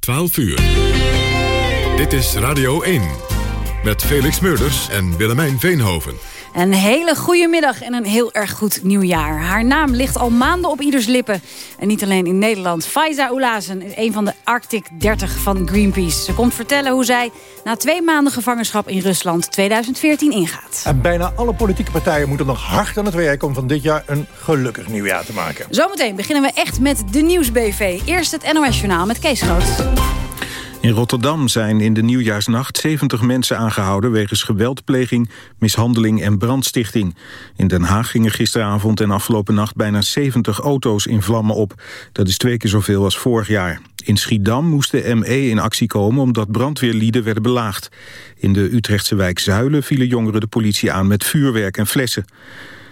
12 uur. Dit is Radio 1. Met Felix Meurders en Willemijn Veenhoven. Een hele goede middag en een heel erg goed nieuwjaar. Haar naam ligt al maanden op ieders lippen. En niet alleen in Nederland. Faiza Oulazen is een van de Arctic 30 van Greenpeace. Ze komt vertellen hoe zij na twee maanden gevangenschap in Rusland 2014 ingaat. En bijna alle politieke partijen moeten nog hard aan het werk... om van dit jaar een gelukkig nieuwjaar te maken. Zometeen beginnen we echt met de Nieuwsbv. Eerst het NOS Journaal met Kees Groot. In Rotterdam zijn in de nieuwjaarsnacht 70 mensen aangehouden... wegens geweldpleging, mishandeling en brandstichting. In Den Haag gingen gisteravond en afgelopen nacht... bijna 70 auto's in vlammen op. Dat is twee keer zoveel als vorig jaar. In Schiedam moest de ME in actie komen omdat brandweerlieden werden belaagd. In de Utrechtse wijk Zuilen vielen jongeren de politie aan met vuurwerk en flessen.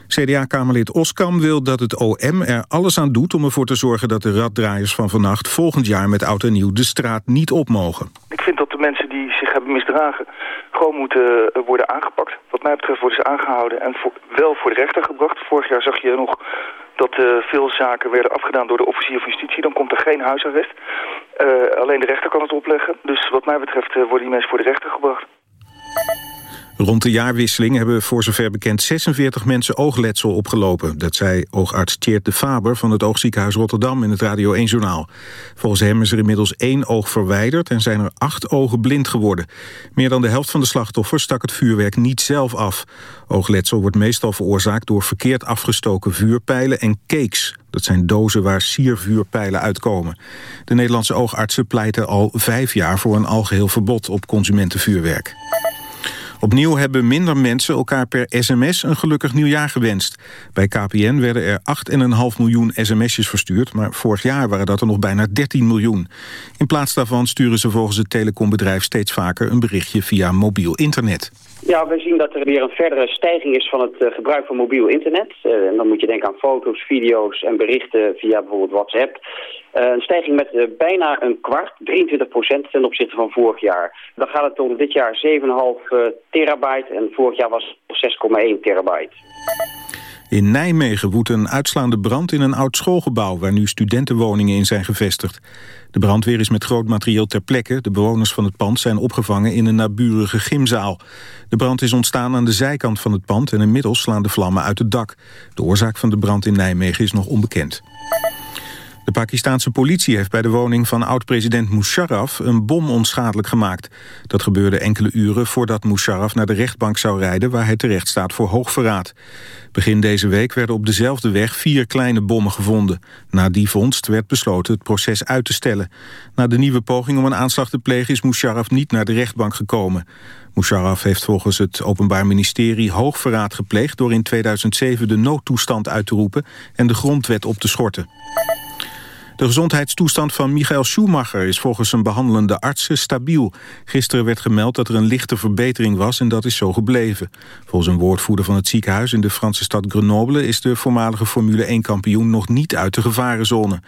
CDA-kamerlid Oskam wil dat het OM er alles aan doet om ervoor te zorgen dat de raddraaiers van vannacht volgend jaar met oud en nieuw de straat niet op mogen. Ik vind dat de mensen die zich hebben misdragen gewoon moeten eh, worden aangepakt. Wat mij betreft worden ze aangehouden en wel voor de rechter gebracht. Vorig jaar zag je nog dat uh, veel zaken werden afgedaan door de officier van justitie. Dan komt er geen huisarrest. Uh, alleen de rechter kan het opleggen. Dus wat mij betreft worden die mensen voor de rechter gebracht. Rond de jaarwisseling hebben voor zover bekend 46 mensen oogletsel opgelopen. Dat zei oogarts Tjeerd de Faber van het Oogziekenhuis Rotterdam in het Radio 1-journaal. Volgens hem is er inmiddels één oog verwijderd en zijn er acht ogen blind geworden. Meer dan de helft van de slachtoffers stak het vuurwerk niet zelf af. Oogletsel wordt meestal veroorzaakt door verkeerd afgestoken vuurpijlen en cakes. Dat zijn dozen waar siervuurpijlen uitkomen. De Nederlandse oogartsen pleiten al vijf jaar voor een algeheel verbod op consumentenvuurwerk. Opnieuw hebben minder mensen elkaar per sms een gelukkig nieuwjaar gewenst. Bij KPN werden er 8,5 miljoen sms'jes verstuurd... maar vorig jaar waren dat er nog bijna 13 miljoen. In plaats daarvan sturen ze volgens het telecombedrijf steeds vaker... een berichtje via mobiel internet. Ja, we zien dat er weer een verdere stijging is van het uh, gebruik van mobiel internet. Uh, en dan moet je denken aan foto's, video's en berichten via bijvoorbeeld WhatsApp. Uh, een stijging met bijna een kwart, 23 procent ten opzichte van vorig jaar. Dan gaat het om dit jaar 7,5 terabyte en vorig jaar was het 6,1 terabyte. In Nijmegen woedt een uitslaande brand in een oud schoolgebouw... waar nu studentenwoningen in zijn gevestigd. De brandweer is met groot materieel ter plekke. De bewoners van het pand zijn opgevangen in een naburige gymzaal. De brand is ontstaan aan de zijkant van het pand... en inmiddels slaan de vlammen uit het dak. De oorzaak van de brand in Nijmegen is nog onbekend. De Pakistanse politie heeft bij de woning van oud-president Musharraf een bom onschadelijk gemaakt. Dat gebeurde enkele uren voordat Musharraf naar de rechtbank zou rijden waar hij terecht staat voor hoogverraad. Begin deze week werden op dezelfde weg vier kleine bommen gevonden. Na die vondst werd besloten het proces uit te stellen. Na de nieuwe poging om een aanslag te plegen is Musharraf niet naar de rechtbank gekomen. Musharraf heeft volgens het Openbaar Ministerie hoogverraad gepleegd... door in 2007 de noodtoestand uit te roepen en de grondwet op te schorten. De gezondheidstoestand van Michael Schumacher is volgens zijn behandelende artsen stabiel. Gisteren werd gemeld dat er een lichte verbetering was en dat is zo gebleven. Volgens een woordvoerder van het ziekenhuis in de Franse stad Grenoble... is de voormalige Formule 1-kampioen nog niet uit de gevarenzone.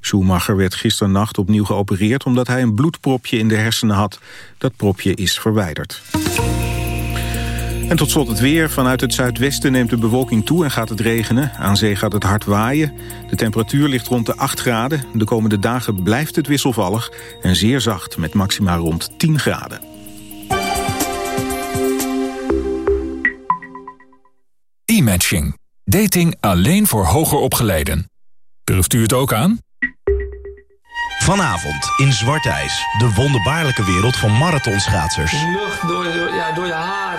Schumacher werd gisternacht opnieuw geopereerd omdat hij een bloedpropje in de hersenen had. Dat propje is verwijderd. En tot slot het weer. Vanuit het zuidwesten neemt de bewolking toe en gaat het regenen. Aan zee gaat het hard waaien. De temperatuur ligt rond de 8 graden. De komende dagen blijft het wisselvallig en zeer zacht met maxima rond 10 graden. E-matching. Dating alleen voor hoger opgeleiden. Durft u het ook aan? Vanavond in Zwarte IJs. De wonderbaarlijke wereld van marathonschaatsers. Lucht door, door, ja, door je haar,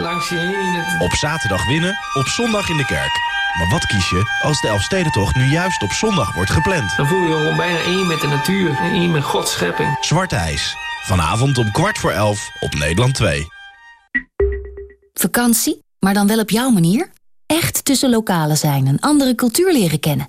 langs je heen. Op zaterdag winnen, op zondag in de kerk. Maar wat kies je als de Elfstedentocht nu juist op zondag wordt gepland? Dan voel je je gewoon bijna één met de natuur en één met Gods schepping. Zwarte IJs. Vanavond om kwart voor elf op Nederland 2. Vakantie, maar dan wel op jouw manier? Echt tussen lokalen zijn, een andere cultuur leren kennen.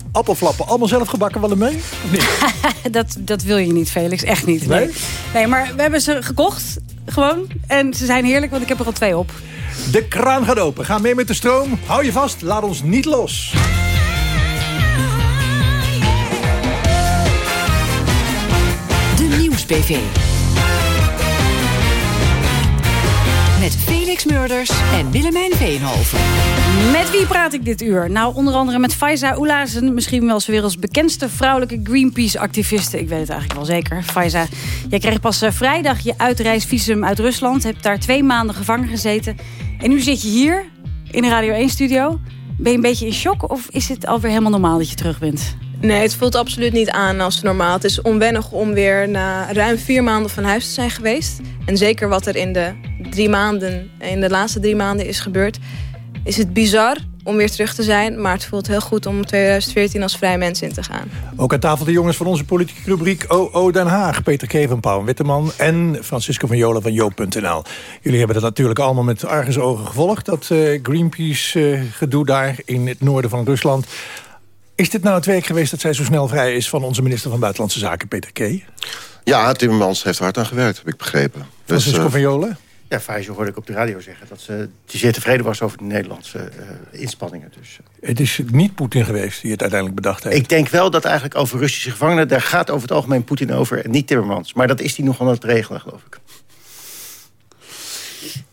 appelflappen allemaal zelf gebakken wel mee? dat, dat wil je niet, Felix. Echt niet. Nee? nee? maar we hebben ze gekocht, gewoon. En ze zijn heerlijk, want ik heb er al twee op. De kraan gaat open. Ga mee met de stroom. Hou je vast. Laat ons niet los. De Nieuws-PV. Met Felix Murders en Willemijn Veenhoven. Met wie praat ik dit uur? Nou, onder andere met Faiza Oelazen. Misschien wel zijn werelds bekendste vrouwelijke Greenpeace-activiste. Ik weet het eigenlijk wel zeker. Faiza, jij kreeg pas eh, vrijdag je uitreisvisum uit Rusland. Hebt daar twee maanden gevangen gezeten. En nu zit je hier in de Radio 1-studio. Ben je een beetje in shock of is het alweer helemaal normaal dat je terug bent? Nee, het voelt absoluut niet aan als normaal. Het is onwennig om weer na ruim vier maanden van huis te zijn geweest. En zeker wat er in de drie maanden, in de laatste drie maanden is gebeurd... is het bizar om weer terug te zijn. Maar het voelt heel goed om 2014 als vrij mens in te gaan. Ook aan tafel de jongens van onze politieke rubriek OO Den Haag. Peter Keven, Paul Witteman en Francisco van Jola van Joop.nl. Jullie hebben dat natuurlijk allemaal met argusogen gevolgd. Dat uh, Greenpeace-gedoe uh, daar in het noorden van Rusland. Is dit nou het werk geweest dat zij zo snel vrij is... van onze minister van Buitenlandse Zaken, Peter K.? Ja, Timmermans heeft hard aan gewerkt, heb ik begrepen. Francisco dus, uh, van Jolen? Ja, Faisal hoorde ik op de radio zeggen... dat ze zeer tevreden was over de Nederlandse uh, inspanningen. Dus. Het is niet Poetin geweest die het uiteindelijk bedacht heeft. Ik denk wel dat eigenlijk over Russische gevangenen... daar gaat over het algemeen Poetin over en niet Timmermans. Maar dat is hij nog aan het regelen, geloof ik.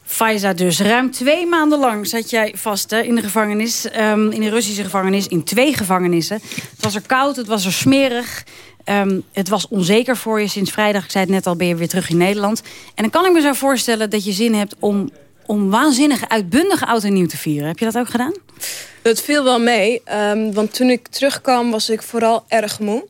Faiza dus. Ruim twee maanden lang zat jij vast hè, in de gevangenis. Um, in de Russische gevangenis. In twee gevangenissen. Het was er koud, het was er smerig. Um, het was onzeker voor je sinds vrijdag. Ik zei het net al, ben je weer terug in Nederland. En dan kan ik me zo voorstellen dat je zin hebt om, om waanzinnige, uitbundige oud en nieuw te vieren. Heb je dat ook gedaan? Dat viel wel mee. Um, want toen ik terugkwam was ik vooral erg moe.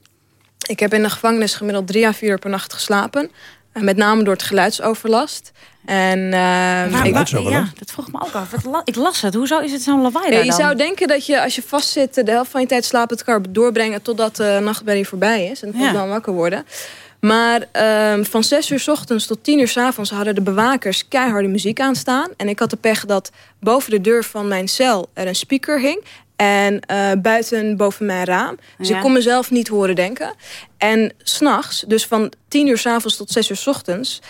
Ik heb in de gevangenis gemiddeld drie à vier uur per nacht geslapen. Uh, met name door het geluidsoverlast. En, uh, ik, ja, dat vroeg me ook af. Ik las het. Hoezo is het zo'n lawaai ja, Je zou denken dat je als je vastzit... de helft van je tijd slapen het elkaar doorbrengen... totdat de nachtmerrie voorbij is. En ja. dan wakker worden. Maar um, van 6 uur s ochtends tot 10 uur s avonds... hadden de bewakers keiharde muziek aanstaan. En ik had de pech dat boven de deur van mijn cel... er een speaker hing. En uh, buiten boven mijn raam. Dus ja. ik kon mezelf niet horen denken. En s'nachts, dus van 10 uur s avonds tot 6 uur s ochtends...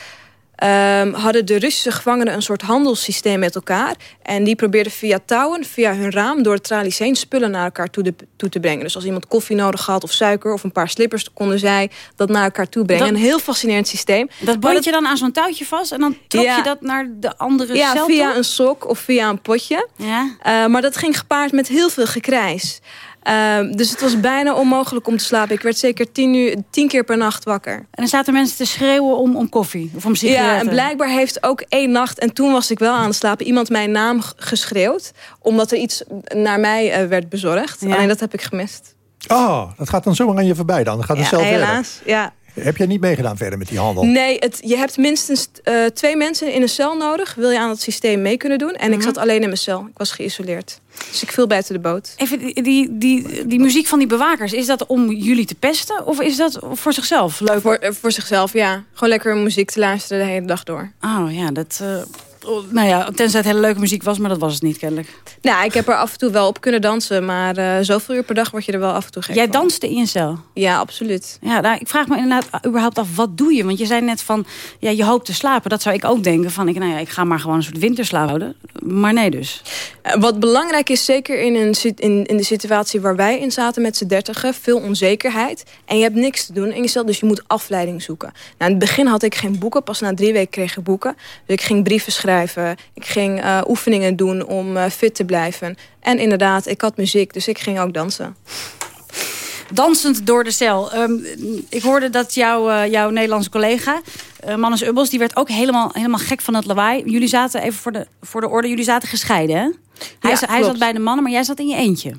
Um, hadden de Russische gevangenen een soort handelssysteem met elkaar. En die probeerden via touwen, via hun raam... door de tralies heen spullen naar elkaar toe, de, toe, te brengen. Dus als iemand koffie nodig had of suiker of een paar slippers... konden zij dat naar elkaar toe brengen. Dat, een heel fascinerend systeem. Dat bond je dan aan zo'n touwtje vast... en dan trok ja, je dat naar de andere ja, cel via toe? een sok of via een potje. Ja. Uh, maar dat ging gepaard met heel veel gekrijs. Uh, dus het was bijna onmogelijk om te slapen. Ik werd zeker tien, uur, tien keer per nacht wakker. En dan zaten mensen te schreeuwen om, om koffie of om sigaretten. Ja, en blijkbaar heeft ook één nacht, en toen was ik wel aan het slapen... iemand mijn naam geschreeuwd, omdat er iets naar mij uh, werd bezorgd. Ja. Alleen dat heb ik gemist. Oh, dat gaat dan zomaar aan je voorbij dan? dan gaat ja, zelf helaas. Verder. Ja, heb jij niet meegedaan verder met die handel? Nee, het, je hebt minstens uh, twee mensen in een cel nodig. Wil je aan het systeem mee kunnen doen. En mm -hmm. ik zat alleen in mijn cel. Ik was geïsoleerd. Dus ik viel buiten de boot. Even die, die, die, die muziek van die bewakers. Is dat om jullie te pesten? Of is dat voor zichzelf leuk? Voor, voor zichzelf, ja. Gewoon lekker muziek te luisteren de hele dag door. Oh ja, dat... Uh nou ja, tenzij het hele leuke muziek was, maar dat was het niet kennelijk. Nou, ik heb er af en toe wel op kunnen dansen, maar uh, zoveel uur per dag word je er wel af en toe gek Jij danste in je cel? Ja, absoluut. Ja, nou, ik vraag me inderdaad überhaupt af, wat doe je? Want je zei net van, ja, je hoopt te slapen. Dat zou ik ook denken, van, ik, nou ja, ik ga maar gewoon een soort winterslaap houden. Maar nee dus. Uh, wat belangrijk is, zeker in, een, in, in de situatie waar wij in zaten met z'n dertigen, veel onzekerheid. En je hebt niks te doen in je cel, dus je moet afleiding zoeken. Nou, in het begin had ik geen boeken, pas na drie weken kreeg ik boeken. Dus ik ging brieven schrijven. Ik ging uh, oefeningen doen om uh, fit te blijven. En inderdaad, ik had muziek, dus ik ging ook dansen. Dansend door de cel. Um, ik hoorde dat jouw, uh, jouw Nederlandse collega, Mannes Ubbels... die werd ook helemaal, helemaal gek van het lawaai. Jullie zaten, even voor de, voor de orde, jullie zaten gescheiden, hè? Hij, ja, hij zat bij de mannen, maar jij zat in je eentje.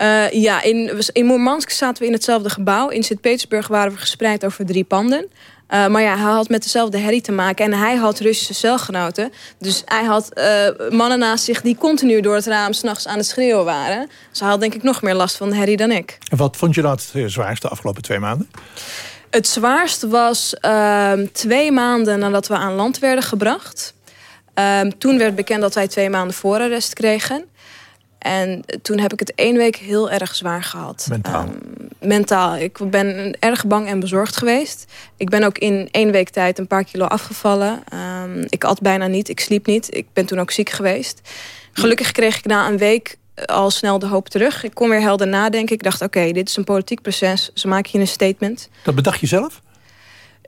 Uh, ja, in, in Moermansk zaten we in hetzelfde gebouw. In Sint-Petersburg waren we gespreid over drie panden. Uh, maar ja, hij had met dezelfde herrie te maken. En hij had Russische celgenoten. Dus hij had uh, mannen naast zich die continu door het raam... s'nachts aan het schreeuwen waren. Dus hij had denk ik nog meer last van de herrie dan ik. En wat vond je dat het zwaarste de afgelopen twee maanden? Het zwaarst was uh, twee maanden nadat we aan land werden gebracht. toen werd bekend dat wij twee maanden voorarrest kregen. En toen heb ik het één week heel erg zwaar gehad. Mentaal? mentaal. Ik ben erg bang en bezorgd geweest. Ik ben ook in één week tijd een paar kilo afgevallen. Ehm, ik at bijna niet, ik sliep niet. Ik ben toen ook ziek geweest. Gelukkig kreeg ik na een week al snel de hoop terug. Ik kon weer helder nadenken. Ik dacht, oké, dit is een politiek proces. Ze maken je een statement. Dat bedacht je zelf?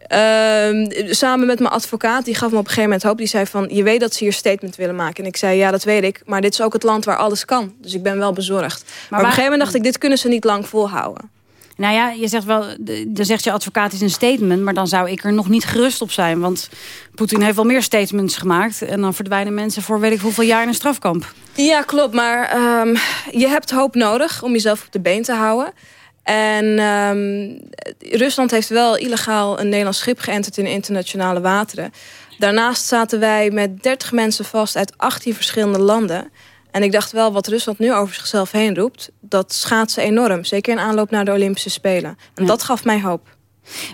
Ehm, samen met mijn advocaat, die gaf me op een gegeven moment hoop. Die zei van, je weet dat ze hier statement willen maken. En ik zei, ja, dat weet ik. Maar dit is ook het land waar alles kan. Dus ik ben wel bezorgd. Maar, op een gegeven moment dacht ik, dit kunnen ze niet lang volhouden. Nou ja, je zegt wel, dan zegt je advocaat is een statement... maar dan zou ik er nog niet gerust op zijn. Want Poetin heeft wel meer statements gemaakt... en dan verdwijnen mensen voor weet ik hoeveel jaar in een strafkamp. Ja, klopt. Maar ehm, je hebt hoop nodig om jezelf op de been te houden. En um, Rusland heeft wel illegaal een Nederlands schip geënterd in internationale wateren. Daarnaast zaten wij met 30 mensen vast uit 18 verschillende landen. En ik dacht wel, wat Rusland nu over zichzelf heen roept... dat schaadt ze enorm. Zeker in aanloop naar de Olympische Spelen. En dat gaf mij hoop.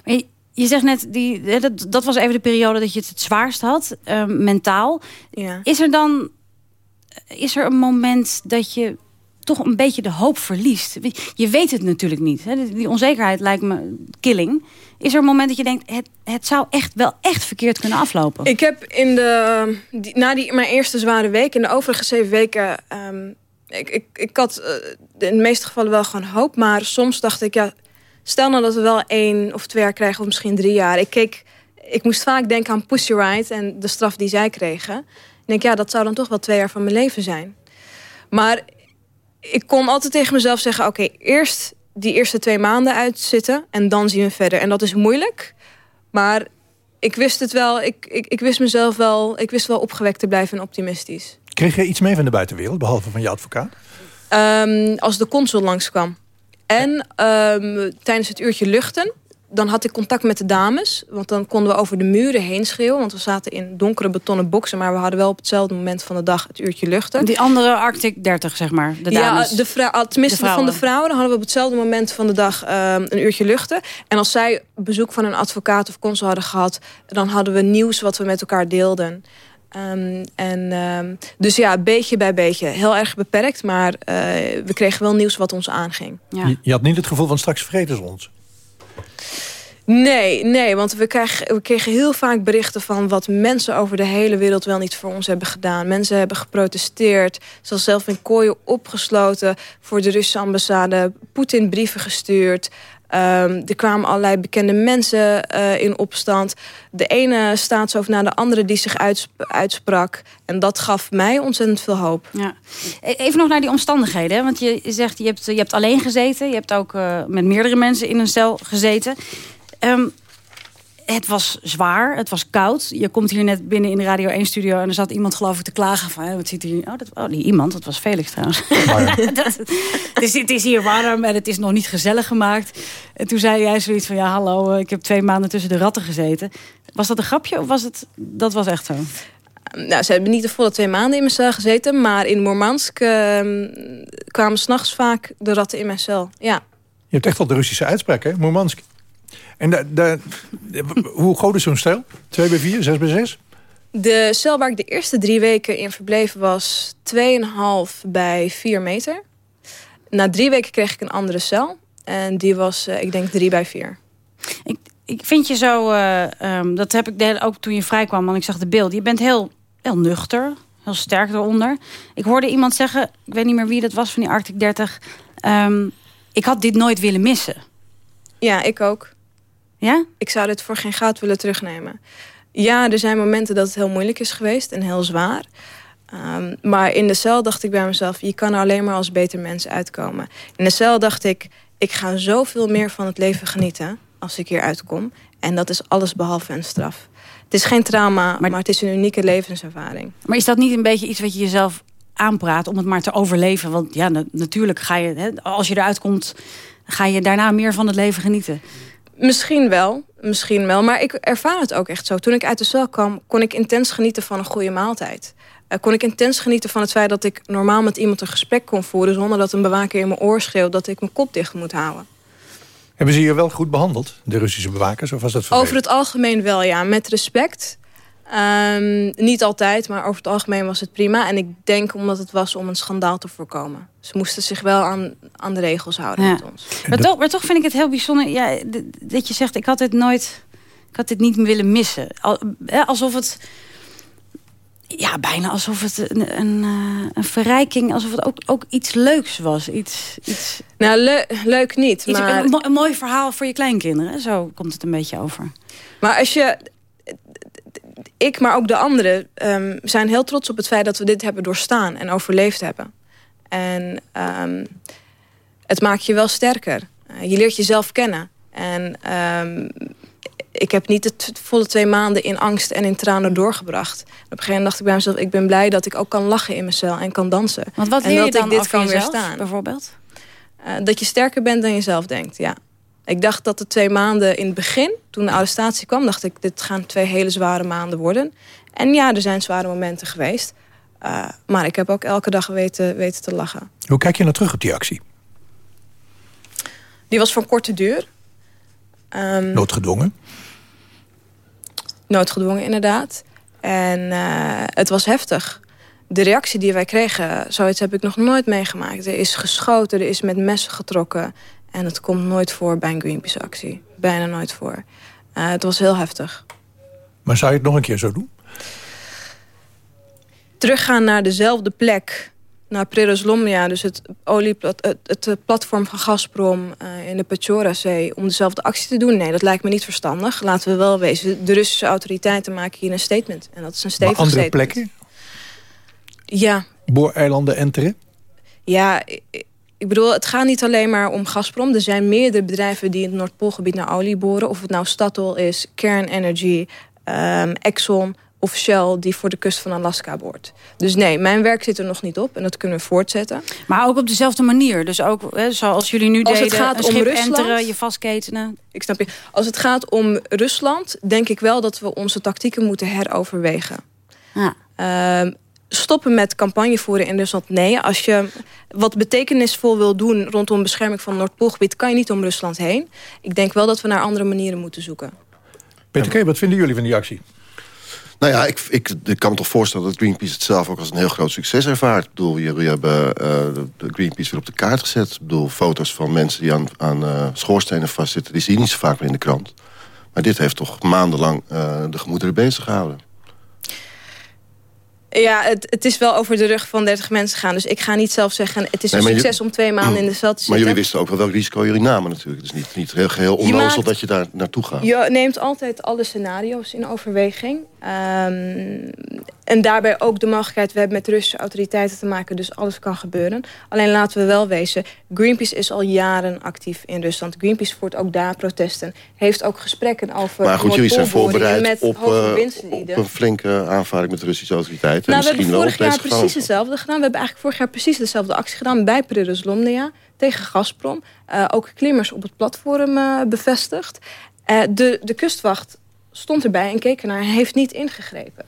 Maar je, je zegt net, die, dat, dat was even de periode dat je het het zwaarst had, uh, mentaal. Ja. Is er dan is er een moment dat je toch een beetje de hoop verliest? Je weet het natuurlijk niet. Hè? Die onzekerheid lijkt me killing. Is er een moment dat je denkt, het, het zou echt wel echt verkeerd kunnen aflopen? Ik heb in de, na die, mijn eerste zware week, in de overige zeven weken... Um, ik, ik, ik had uh, in de meeste gevallen wel gewoon hoop. Maar soms dacht ik, ja, stel nou dat we wel één of twee jaar krijgen... of misschien drie jaar. Ik, keek, ik moest vaak denken aan Pussy Riot en de straf die zij kregen. En ik denk, ja, dat zou dan toch wel twee jaar van mijn leven zijn. Maar ik kon altijd tegen mezelf zeggen... oké, eerst die eerste twee maanden uitzitten en dan zien we verder. En dat is moeilijk, maar ik wist het wel. Ik, ik, ik wist mezelf wel, ik wist wel opgewekt te blijven en optimistisch. Kreeg je iets mee van de buitenwereld, behalve van je advocaat? Um, als de consul langskwam. En um, tijdens het uurtje luchten dan had ik contact met de dames. Want dan konden we over de muren heen schreeuwen. Want we zaten in donkere betonnen boksen. Maar we hadden wel op hetzelfde moment van de dag het uurtje luchten. Die andere Arctic 30, zeg maar. De dames. Ja, de vrouw, tenminste de van de vrouwen. Dan hadden we op hetzelfde moment van de dag um, een uurtje luchten. En als zij bezoek van een advocaat of consul hadden gehad... dan hadden we nieuws wat we met elkaar deelden. Um, en, um, dus ja, beetje bij beetje. Heel erg beperkt, maar uh, we kregen wel nieuws wat ons aanging. Ja. Je, je had niet het gevoel van straks vergeten ze ons? Nee, nee, want we kregen, we kregen heel vaak berichten van wat mensen over de hele wereld wel niet voor ons hebben gedaan. Mensen hebben geprotesteerd, zelfs zelf in kooien opgesloten voor de Russische ambassade, Poetin brieven gestuurd. Um, er kwamen allerlei bekende mensen uh, in opstand. De ene staatshoofd na de andere die zich uitsp uitsprak. En dat gaf mij ontzettend veel hoop. Ja. Even nog naar die omstandigheden. Want je zegt, je hebt, je hebt alleen gezeten. Je hebt ook uh, met meerdere mensen in een cel gezeten. Um, het was zwaar, het was koud. Je komt hier net binnen in de Radio 1-studio... en er zat iemand geloof ik te klagen van... wat ziet hier... Oh, dat, oh, die iemand, dat was Felix trouwens. Oh, ja. dat, dus het is hier warm en het is nog niet gezellig gemaakt. En toen zei jij zoiets van... ja, hallo, ik heb twee maanden tussen de ratten gezeten. Was dat een grapje of was het... dat was echt zo? Nou, ze hebben niet de volle twee maanden in mijn cel gezeten... maar in Moermansk uh, kwamen s'nachts vaak de ratten in mijn cel, ja. Je hebt echt wel de Russische uitspraak, hè? En de, de, hoe groot is zo'n stijl? 2 bij 4, 6 bij 6? De cel waar ik de eerste drie weken in verbleven was 2,5 bij 4 meter. Na drie weken kreeg ik een andere cel. En die was, uh, ik denk, 3 bij 4. Ik, ik vind je zo, uh, um, dat heb ik ook toen je vrijkwam, want ik zag de beeld. Je bent heel, heel nuchter, heel sterk eronder. Ik hoorde iemand zeggen, ik weet niet meer wie dat was van die Arctic 30. Um, ik had dit nooit willen missen. Ja, ik ook. Ja? Ik zou dit voor geen goud willen terugnemen. Ja, er zijn momenten dat het heel moeilijk is geweest en heel zwaar. Um, maar in de cel dacht ik bij mezelf... je kan er alleen maar als beter mens uitkomen. In de cel dacht ik... ik ga zoveel meer van het leven genieten als ik hier uitkom. En dat is alles behalve een straf. Het is geen trauma, maar, maar het is een unieke levenservaring. Maar is dat niet een beetje iets wat je jezelf aanpraat... om het maar te overleven? Want ja, natuurlijk ga je... Hè, als je eruit komt, ga je daarna meer van het leven genieten. Misschien wel, misschien wel. Maar ik ervaar het ook echt zo. Toen ik uit de cel kwam, kon ik intens genieten van een goede maaltijd. Uh, kon ik intens genieten van het feit dat ik normaal met iemand een gesprek kon voeren... zonder dat een bewaker in mijn oor schreeuwt dat ik mijn kop dicht moet houden. Hebben ze hier wel goed behandeld, de Russische bewakers? Of was dat Over het algemeen wel, ja. Met respect. Ehm, niet altijd, maar over het algemeen was het prima. En ik denk omdat het was om een schandaal te voorkomen. Ze moesten zich wel aan, aan de regels houden Ja. met ons. Maar toch, maar toch vind ik het heel bijzonder ja, dat je zegt... ik had dit nooit, ik had dit niet willen missen. Al, alsof het... Ja, bijna alsof het een, een, eh, een verrijking... alsof het ook, ook iets leuks was. Iets, iets, Nou, le- leuk niet, iets- maar... een mooi verhaal voor je kleinkinderen. Zo komt het een beetje over. Maar als je... Ik, maar ook de anderen, ehm, zijn heel trots op het feit dat we dit hebben doorstaan en overleefd hebben. En ehm, het maakt je wel sterker. Eh, je leert jezelf kennen. En ehm, ik heb niet het volle twee maanden in angst en in tranen doorgebracht. Op een gegeven moment dacht ik bij mezelf... ik ben blij dat ik ook kan lachen in mijn cel en kan dansen. Want wat en leer je dat dan ik dit kan jezelf, weerstaan. bijvoorbeeld? Eh, dat je sterker bent dan je zelf denkt, ja. Ik dacht dat de twee maanden in het begin, toen de arrestatie kwam... dacht ik, dit gaan twee hele zware maanden worden. En ja, er zijn zware momenten geweest. Eh, maar ik heb ook elke dag weten, weten te lachen. Hoe kijk je nou terug op die actie? Die was van korte duur. Ehm, Noodgedwongen? noodgedwongen inderdaad. En eh, het was heftig. De reactie die wij kregen, zoiets heb ik nog nooit meegemaakt. Er is geschoten, er is met messen getrokken. En het komt nooit voor bij een Greenpeace-actie. Bijna nooit voor. Eh, het was heel heftig. Maar zou je het nog een keer zo doen? Teruggaan naar dezelfde plek, naar Prerozlomnia... dus het, olieplat, het, het platform van Gazprom eh, in de Petjorazee... om dezelfde actie te doen? Nee, dat lijkt me niet verstandig. Laten we wel wezen, de Russische autoriteiten maken hier een statement. En dat is een Maar stevig andere statement. plekken? Ja, Booreilanden enteren? Ja, ik- bedoel, het gaat niet alleen maar om Gazprom. Er zijn meerdere bedrijven die in het Noordpoolgebied naar olie boren. Of het nou Statoil is, Kern Energy, ehm, Exxon of Shell... die voor de kust van Alaska boort. Dus nee, mijn werk zit er nog niet op. En dat kunnen we voortzetten. Maar ook op dezelfde manier. Dus ook hè, zoals jullie nu Als het gaat een om Rusland- enteren, je vastketenen. Ik snap je. Als het gaat om Rusland, denk ik wel dat we onze tactieken moeten heroverwegen. Ja. Ehm, stoppen met campagne voeren in Rusland? Nee. Als je wat betekenisvol wil doen rondom bescherming van het Noordpoolgebied... kan je niet om Rusland heen. Ik denk wel dat we naar andere manieren moeten zoeken. Peter K., wat vinden jullie van die actie? Nou ja, ik, ik, ik kan me toch voorstellen dat Greenpeace het zelf ook als een heel groot succes ervaart. Ik bedoel, jullie hebben eh, de- de Greenpeace weer op de kaart gezet. Ik bedoel, foto's van mensen die aan, aan eh, schoorstenen vastzitten... die zie je niet zo vaak meer in de krant. Maar dit heeft toch maandenlang eh, de gemoederen bezig gehouden. Ja, het, het is wel over de rug van 30 mensen gaan. Dus ik ga niet zelf zeggen... het is Nee, een maar je- succes om twee maanden in de cel te Maar zitten. jullie wisten ook wel welk risico jullie namen natuurlijk. Het is niet, niet heel onnozel maakt- dat je daar naartoe gaat. Je neemt altijd alle scenario's in overweging. Ehm, en daarbij ook de mogelijkheid... we hebben met Russische autoriteiten te maken... dus alles kan gebeuren. Alleen laten we wel wezen... Greenpeace is al jaren actief in Rusland. Greenpeace voert ook daar protesten. Heeft ook gesprekken over... Maar goed, jullie zijn voorbereid met op, hoge eh, op een flinke aanvaring met de Russische autoriteiten. Nou, we en hebben vorig jaar precies hetzelfde gedaan. We hebben eigenlijk vorig jaar precies dezelfde actie gedaan bij Prerozlomnia tegen Gazprom. Eh, ook klimmers op het platform eh, bevestigd. De, de kustwacht stond erbij en keek ernaar en heeft niet ingegrepen.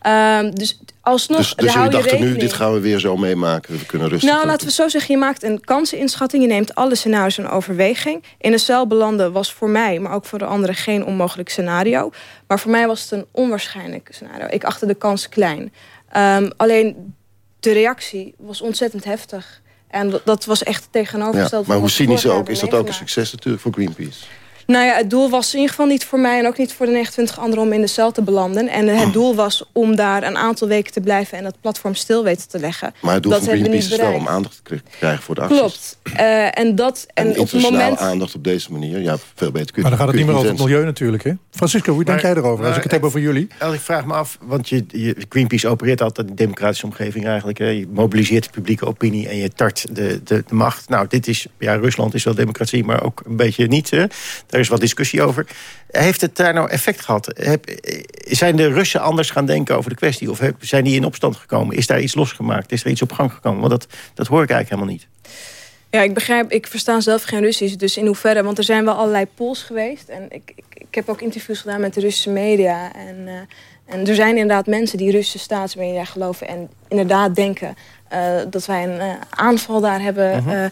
Ehm, dus alsnog Dus, dus je dachten nu, dit gaan we weer zo meemaken. We kunnen rustig Nou, laten we zo zeggen, je maakt een kanseninschatting. Je neemt alle scenario's in overweging. In een cel belanden was voor mij, maar ook voor de anderen... geen onmogelijk scenario. Maar voor mij was het een onwaarschijnlijk scenario. Ik achtte de kans klein. Ehm, alleen de reactie was ontzettend heftig. En dat- was echt Ja, tegenovergesteld. maar van hoe cynisch ook, is dat ook een succes natuurlijk voor Greenpeace. Nou ja, het doel was in ieder geval niet voor mij... en ook niet voor de 29 anderen om in de cel te belanden. En het doel was om daar een aantal weken te blijven... en dat platform stil weten te leggen. Maar het doel dat van hebben we Greenpeace niet is wel om aandacht te kri- krijgen voor de acties. Klopt. Eh, en dat, en, En op het internationale moment... aandacht op deze manier, ja, veel beter kun je Maar dan gaat het niet meer over het milieu natuurlijk, hè? Francisco, hoe denk jij erover? Als maar- ik het heb over jullie. Ik vraag me af, want je, je, Greenpeace opereert altijd in een democratische omgeving eigenlijk. Hè. Je mobiliseert de publieke opinie en je tart de, de, de macht. Nou, dit is, ja, Rusland is wel democratie, maar ook een beetje niet. Hè. Daar is wat discussie over. Heeft het daar nou effect gehad? Heb, zijn de Russen anders gaan denken over de kwestie? Of heb- zijn die in opstand gekomen? Is daar iets losgemaakt? Is er iets op gang gekomen? Want dat, dat hoor ik eigenlijk helemaal niet. Ja, ik begrijp, ik versta zelf geen Russisch, dus in hoeverre... want er zijn wel allerlei polls geweest. En ik, ik, heb ook interviews gedaan met de Russische media. En, eh, en er zijn inderdaad mensen die Russische staatsmedia geloven... en inderdaad denken eh, dat wij een eh, aanval daar hebben... Mhm.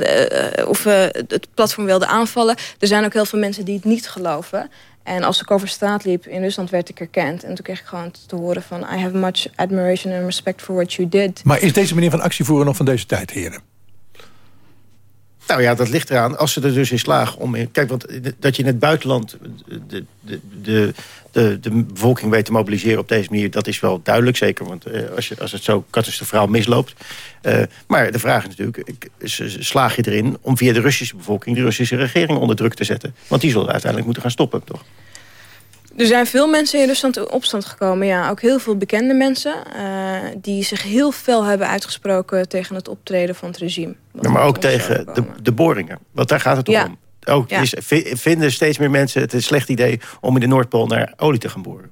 eh, of eh, het platform wilden aanvallen. Er zijn ook heel veel mensen die het niet geloven... En als ik over straat liep in Rusland werd ik herkend. En toen kreeg ik gewoon te horen van... I have much admiration and respect for what you did. Maar is deze manier van actievoeren nog van deze tijd, heren? Nou ja, dat ligt eraan. Als ze er dus in slagen om... In, kijk, want dat je in het buitenland de, de, de, de, de bevolking weet te mobiliseren op deze manier... dat is wel duidelijk, zeker. Want eh, als, je, als het zo catastrofaal misloopt. Uh, maar de vraag is natuurlijk, slaag je erin... om via de Russische bevolking de Russische regering onder druk te zetten? Want die zullen uiteindelijk moeten gaan stoppen, toch? Er zijn veel mensen in Rusland in opstand gekomen. Ja, ook heel veel bekende mensen. Uh, die zich heel fel hebben uitgesproken tegen het optreden van het regime. Ja, maar ook tegen de, de boringen. Want daar gaat het ja. om. Ook is, vinden steeds meer mensen het een slecht idee... om in de Noordpool naar olie te gaan boren.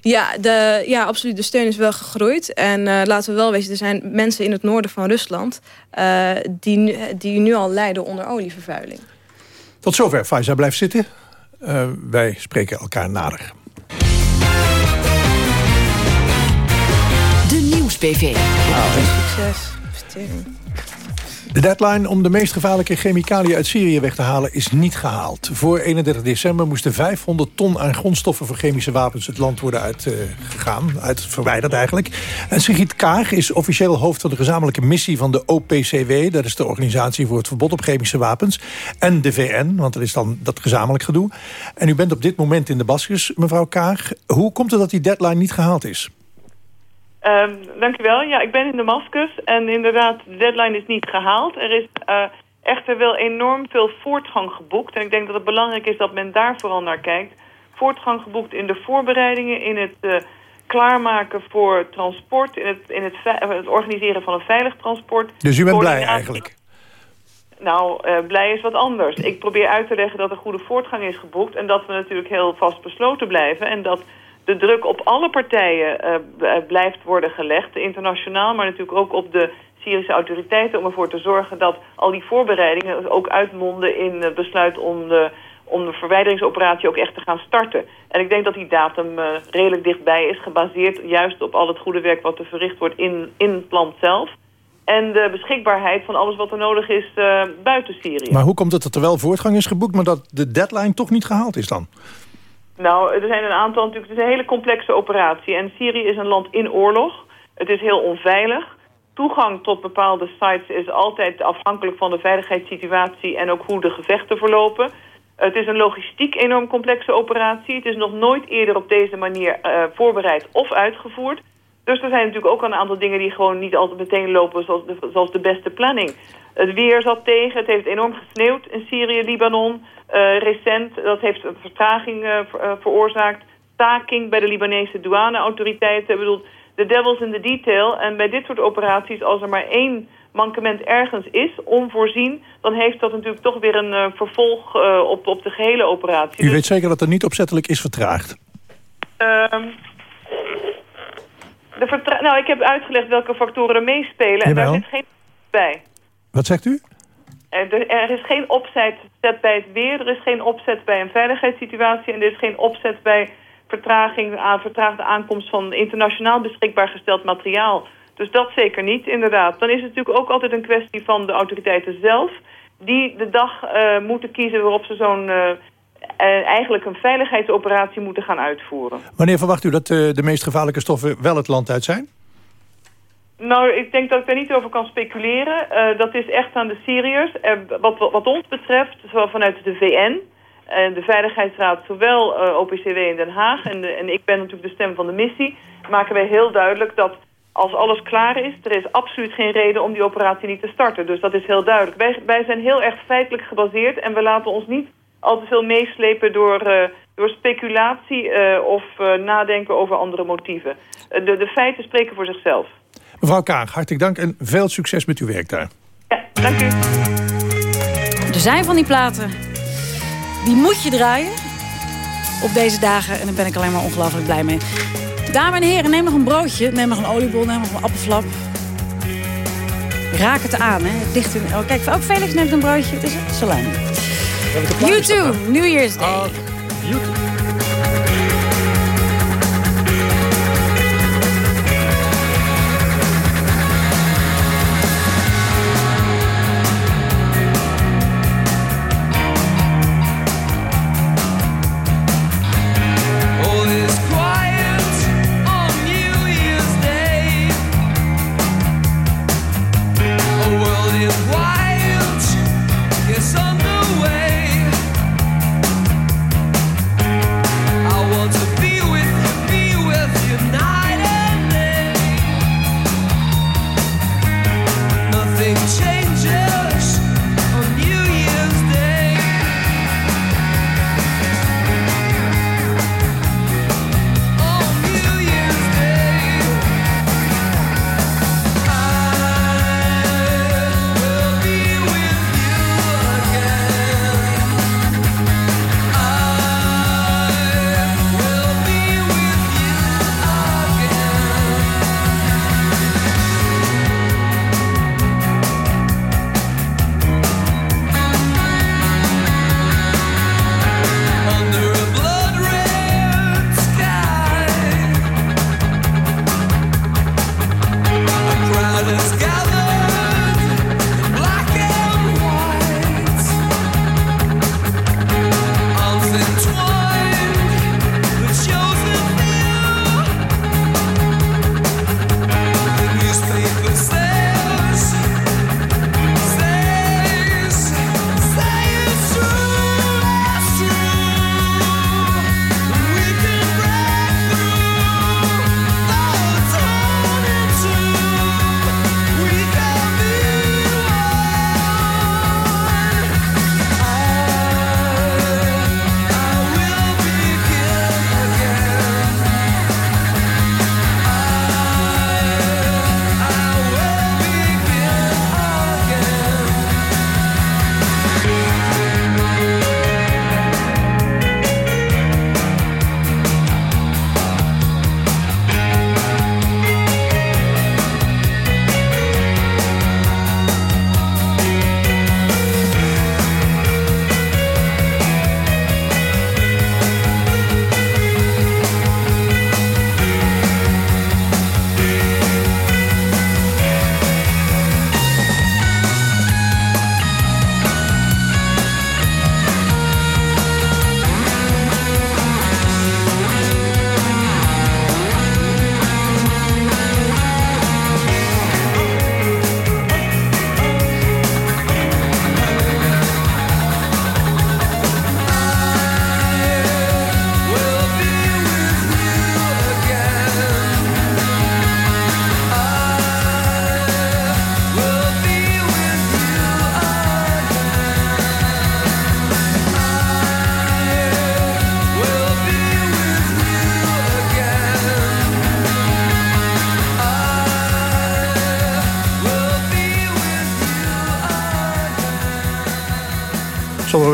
Ja, de, ja, absoluut. De steun is wel gegroeid. En uh, laten we wel weten, er zijn mensen in het noorden van Rusland... Uh, die, die nu al lijden onder olievervuiling. Tot zover. Faiza blijft zitten. Uh, wij spreken elkaar nader. De Nieuws-PV. Oh, succes. De deadline om de meest gevaarlijke chemicaliën uit Syrië weg te halen is niet gehaald. Voor 31 december moesten 500 ton aan grondstoffen voor chemische wapens het land worden uitgegaan, uh, uit verwijderd eigenlijk. En Sigrid Kaag is officieel hoofd van de gezamenlijke missie van de OPCW, dat is de organisatie voor het verbod op chemische wapens, en de VN, want dat is dan dat gezamenlijk gedoe. En u bent op dit moment in de Baskers, mevrouw Kaag. Hoe komt het dat die deadline niet gehaald is? Um, dankjewel. Ja, ik ben in Damascus en inderdaad, de deadline is niet gehaald. Er is uh, echter wel enorm veel voortgang geboekt. En ik denk dat het belangrijk is dat men daar vooral naar kijkt. Voortgang geboekt in de voorbereidingen, in het uh, klaarmaken voor transport... in, het, in het, het, organiseren van een veilig transport. Dus u bent blij eigenlijk? Nou, uh, blij is wat anders. Ik probeer uit te leggen dat er goede voortgang is geboekt... en dat we natuurlijk heel vast besloten blijven... en dat de druk op alle partijen uh, blijft worden gelegd, internationaal, maar natuurlijk ook op de Syrische autoriteiten, om ervoor te zorgen dat al die voorbereidingen ook uitmonden in het besluit om de, om de verwijderingsoperatie ook echt te gaan starten. En ik denk dat die datum uh, redelijk dichtbij is, gebaseerd juist op al het goede werk wat er verricht wordt in, in het land zelf. En de beschikbaarheid van alles wat er nodig is buiten Syrië. Maar hoe komt het dat er wel voortgang is geboekt, maar dat de deadline toch niet gehaald is dan? Nou, er zijn een aantal natuurlijk. Het is een hele complexe operatie. En Syrië is een land in oorlog. Het is heel onveilig. Toegang tot bepaalde sites is altijd afhankelijk van de veiligheidssituatie en ook hoe de gevechten verlopen. Het is een logistiek enorm complexe operatie. Het is nog nooit eerder op deze manier uh, voorbereid of uitgevoerd. Dus er zijn natuurlijk ook een aantal dingen die gewoon niet altijd meteen lopen zoals de, zoals de beste planning. Het weer zat tegen, het heeft enorm gesneeuwd in Syrië, Libanon. Uh, recent, dat heeft een vertraging uh, veroorzaakt. Staking bij de Libanese douaneautoriteiten. Ik bedoel, de devil's in the detail. En bij dit soort operaties, als er maar één mankement ergens is, onvoorzien... dan heeft dat natuurlijk toch weer een uh, vervolg op, op de gehele operatie. U dus... weet zeker dat er niet opzettelijk is vertraagd? De nou, ik heb uitgelegd welke factoren er meespelen. En daar zit geen bij. Wat zegt u? Er, er, is geen opzet bij het weer, er is geen opzet bij een veiligheidssituatie... en er is geen opzet bij vertraging, aan, vertraagde aankomst van internationaal beschikbaar gesteld materiaal. Dus dat zeker niet, inderdaad. Dan is het natuurlijk ook altijd een kwestie van de autoriteiten zelf... die de dag uh, moeten kiezen waarop ze zo'n... Uh, eigenlijk een veiligheidsoperatie moeten gaan uitvoeren. Wanneer verwacht u dat uh, de meest gevaarlijke stoffen wel het land uit zijn? Nou, ik denk dat ik daar niet over kan speculeren. Uh, dat is echt aan de Syriërs. Uh, wat, wat, ons betreft, zowel vanuit de VN en de Veiligheidsraad, zowel OPCW in Den Haag... En, de, en ik ben natuurlijk de stem van de missie... maken wij heel duidelijk dat als alles klaar is... er is absoluut geen reden om die operatie niet te starten. Dus dat is heel duidelijk. Wij, wij zijn heel erg feitelijk gebaseerd... en we laten ons niet al te veel meeslepen door, uh, door speculatie... Uh, of uh, nadenken over andere motieven. de, de feiten spreken voor zichzelf. Mevrouw Kaag, hartelijk dank en veel succes met uw werk daar. Ja, dank u. Er zijn van die platen. Die moet je draaien op deze dagen. En daar ben ik alleen maar ongelooflijk blij mee. Dames en heren, neem nog een broodje. Neem nog een oliebol, neem nog een appelflap. Raak het aan, hè. Het ligt in... Oh, kijk, ook Felix neemt een broodje. Het is salami. You too, New Year's Day. Uh,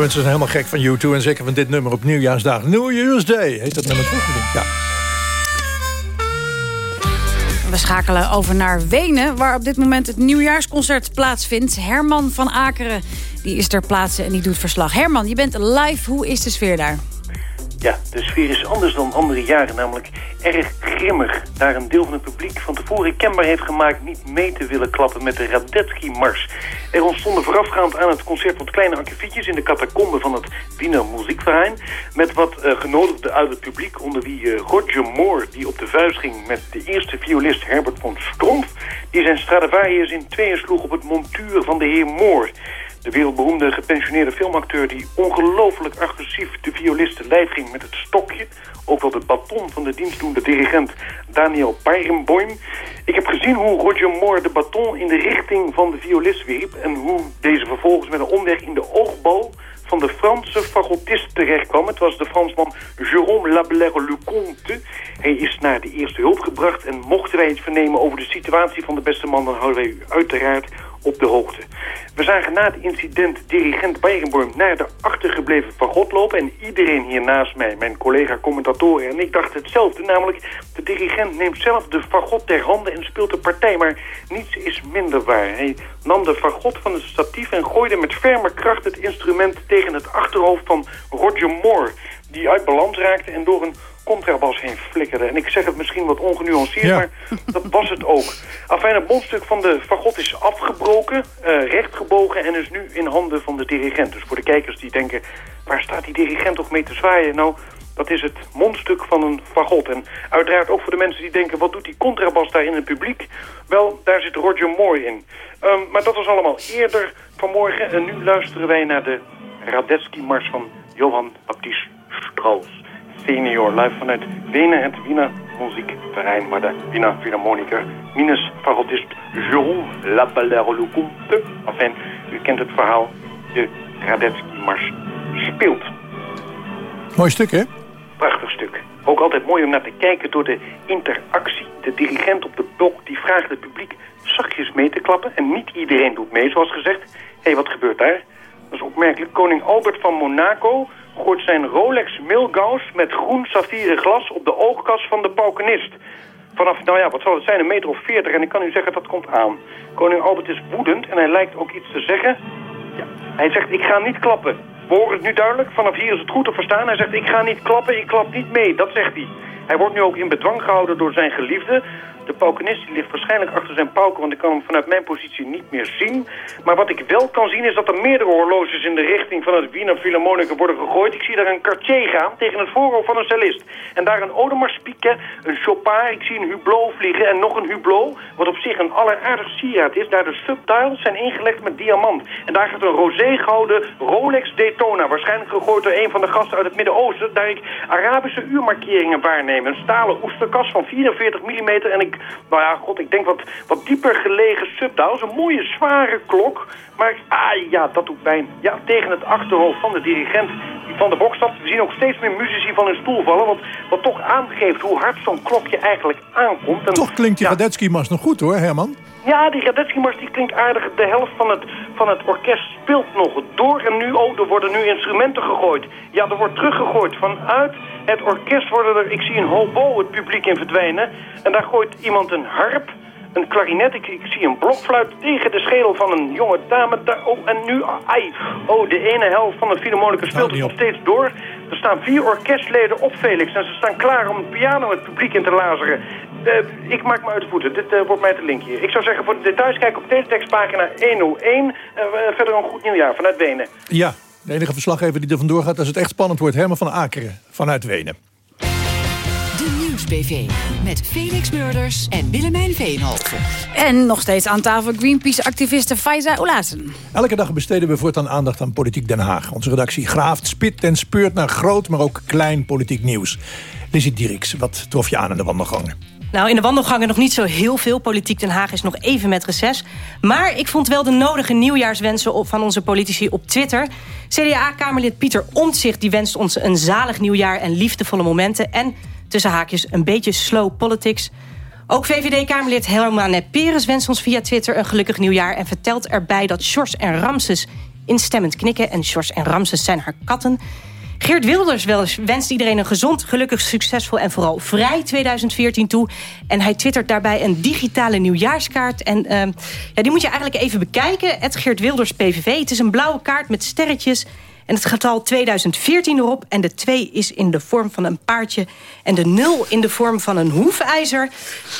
mensen zijn helemaal gek van YouTube en zeker van dit nummer op nieuwjaarsdag. New Year's Day heet dat nummer toch? Ja. We schakelen over naar Wenen, waar op dit moment het nieuwjaarsconcert plaatsvindt. Herman van Akeren die is ter plaatse en die doet verslag. Herman, je bent live. Hoe is de sfeer daar? Ja, de sfeer is anders dan andere jaren, namelijk erg grimmig. Daar een deel van het publiek van tevoren kenbaar heeft gemaakt niet mee te willen klappen met de Radetzky-mars. Er ontstonden voorafgaand aan het concert wat kleine akkefietjes in de catacombe van het Wiener Muziekverein. Met wat uh, genodigden uit het publiek, onder wie uh, Roger Moore, die op de vuist ging met de eerste violist Herbert von Strompf, die zijn Stradivarius in tweeën sloeg op het montuur van de heer Moore. De wereldberoemde gepensioneerde filmacteur die ongelooflijk agressief de violisten lijf ging met het stokje. Ook wel de baton van de dienstdoende dirigent Daniel Barenboim. Ik heb gezien hoe Roger Moore de baton in de richting van de violist wierp... en hoe deze vervolgens met een omweg in de oogbal van de Franse fagotist terechtkwam. Het was de Fransman Jérôme Lablaire-Lecomte. Hij is naar de eerste hulp gebracht en mochten wij iets vernemen over de situatie van de beste man... dan houden wij u uiteraard op de hoogte. We zagen na het incident dirigent Bijgenborn naar de achtergebleven fagot lopen... en iedereen hier naast mij, mijn collega-commentatoren en ik dachten hetzelfde... namelijk, de dirigent neemt zelf de fagot ter handen en speelt de partij... maar niets is minder waar. Hij nam de fagot van het statief en gooide met ferme kracht het instrument... tegen het achterhoofd van Roger Moore, die uit balans raakte... en door een contrabas heen flikkerde. En ik zeg het misschien wat ongenuanceerd, maar dat was het ook. Afijn, het mondstuk van de fagot is afgebroken, uh, rechtgebogen en is nu in handen van de dirigent. Dus voor de kijkers die denken, waar staat die dirigent toch mee te zwaaien? Nou, dat is het mondstuk van een fagot. En uiteraard ook voor de mensen die denken, wat doet die contrabas daar in het publiek? Wel, daar zit Roger Moore in. Um, maar dat was allemaal eerder vanmorgen. En nu luisteren wij naar de Radetzky-mars van Johann Baptist Strauss senior live vanuit Wenen, het Wiener Muziekverein, maar de Wiener Philharmoniker, minus fagotist Jérôme Lapalère-Lecomte. Enfin, u kent het verhaal, de Radetzky-mars speelt. Mooi stuk, hè? Prachtig stuk. Ook altijd mooi om naar te kijken door de interactie. De dirigent op de blok die vraagt het publiek zachtjes mee te klappen. En niet iedereen doet mee, zoals gezegd. Hé, hey, wat gebeurt daar? Dat is opmerkelijk. Koning Albert van Monaco gooit zijn Rolex Milgauss met groen saffieren glas op de oogkas van de paukenist. Vanaf, nou ja, wat zal het zijn, een meter of veertig. En ik kan u zeggen, dat komt aan. Koning Albert is woedend en hij lijkt ook iets te zeggen. Ja, hij zegt, ik ga niet klappen. We horen het nu duidelijk, vanaf hier is het goed te verstaan. Hij zegt, ik ga niet klappen, ik klap niet mee. Dat zegt hij. Hij wordt nu ook in bedwang gehouden door zijn geliefde. De paukenist die ligt waarschijnlijk achter zijn pauken, want ik kan hem vanuit mijn positie niet meer zien. Maar wat ik wel kan zien is dat er meerdere horloges in de richting van het Wiener Philharmoniker worden gegooid. Ik zie daar een Cartier gaan tegen het voorhoofd van een cellist. En daar een Audemars pieken, een Chopin, ik zie een Hublot vliegen en nog een Hublot. Wat op zich een alleraardig sieraad is. Daar de subtiles zijn ingelegd met diamant. En daar gaat een rosé gouden Rolex Daytona. Waarschijnlijk gegooid door een van de gasten uit het Midden-Oosten. Daar ik Arabische uurmarkeringen waarneem. Een stalen oesterkast van 44 mm. En ik, nou ja, god, ik denk wat, wat dieper gelegen subdials. Een mooie zware klok. Maar ah ja, dat doet pijn. Ja, tegen het achterhoofd van de dirigent die van de box stapt. We zien ook steeds meer muzici van hun stoel vallen. Wat, wat toch aangeeft hoe hard zo'n klokje eigenlijk aankomt. En, Toch klinkt die Radetzky-mars nog goed hoor, Herman. Ja, die Radetzky-mars die klinkt aardig. De helft van het, van het orkest speelt nog door. En nu, oh, er worden nu instrumenten gegooid. Ja, er wordt teruggegooid. Vanuit het orkest worden er, ik zie een hobo het publiek in verdwijnen. En daar gooit iemand een harp, een klarinet. Ik, ik zie een blokfluit tegen de schedel van een jonge dame. Oh, en nu, ai, oh, de ene helft van de Philharmonicus speelt het nog steeds door. Er staan vier orkestleden op Felix. En ze staan klaar om het piano het publiek in te lazeren. Eh, ik maak me uit de voeten. Dit eh, wordt mij te link hier. Ik zou zeggen, voor de details kijk op teletextpagina 101. Eh, verder een goed nieuwjaar vanuit Wenen. Ja, de enige verslaggever die er vandoor gaat als het echt spannend wordt. Herman van Akeren vanuit Wenen. De Nieuwsbv met Felix Murders en Willemijn Veenhoven. En nog steeds aan tafel Greenpeace-activiste Faiza Oulazen. Elke dag besteden we voortaan aandacht aan Politiek Den Haag. Onze redactie graaft, spit en speurt naar groot, maar ook klein politiek nieuws. Lizzie Dieriks, wat trof je aan in de wandelgangen? Nou, in de wandelgangen nog niet zo heel veel. Politiek Den Haag is nog even met reces. Maar ik vond wel de nodige nieuwjaarswensen op van onze politici op Twitter. CDA-kamerlid Pieter Omtzigt die wenst ons een zalig nieuwjaar... en liefdevolle momenten. En tussen haakjes een beetje slow politics. Ook VVD-kamerlid Helma Peres wenst ons via Twitter... een gelukkig nieuwjaar en vertelt erbij dat Sjors en Ramses instemmend knikken. En Sjors en Ramses zijn haar katten... Geert Wilders wenst iedereen een gezond, gelukkig, succesvol en vooral vrij 2014 toe. En hij twittert daarbij een digitale nieuwjaarskaart. En uh, ja, die moet je eigenlijk even bekijken. Het Geert Wilders PVV. Het is een blauwe kaart met sterretjes. En het getal 2014 erop. En de 2 is in de vorm van een paardje. En de 0 in de vorm van een hoefijzer.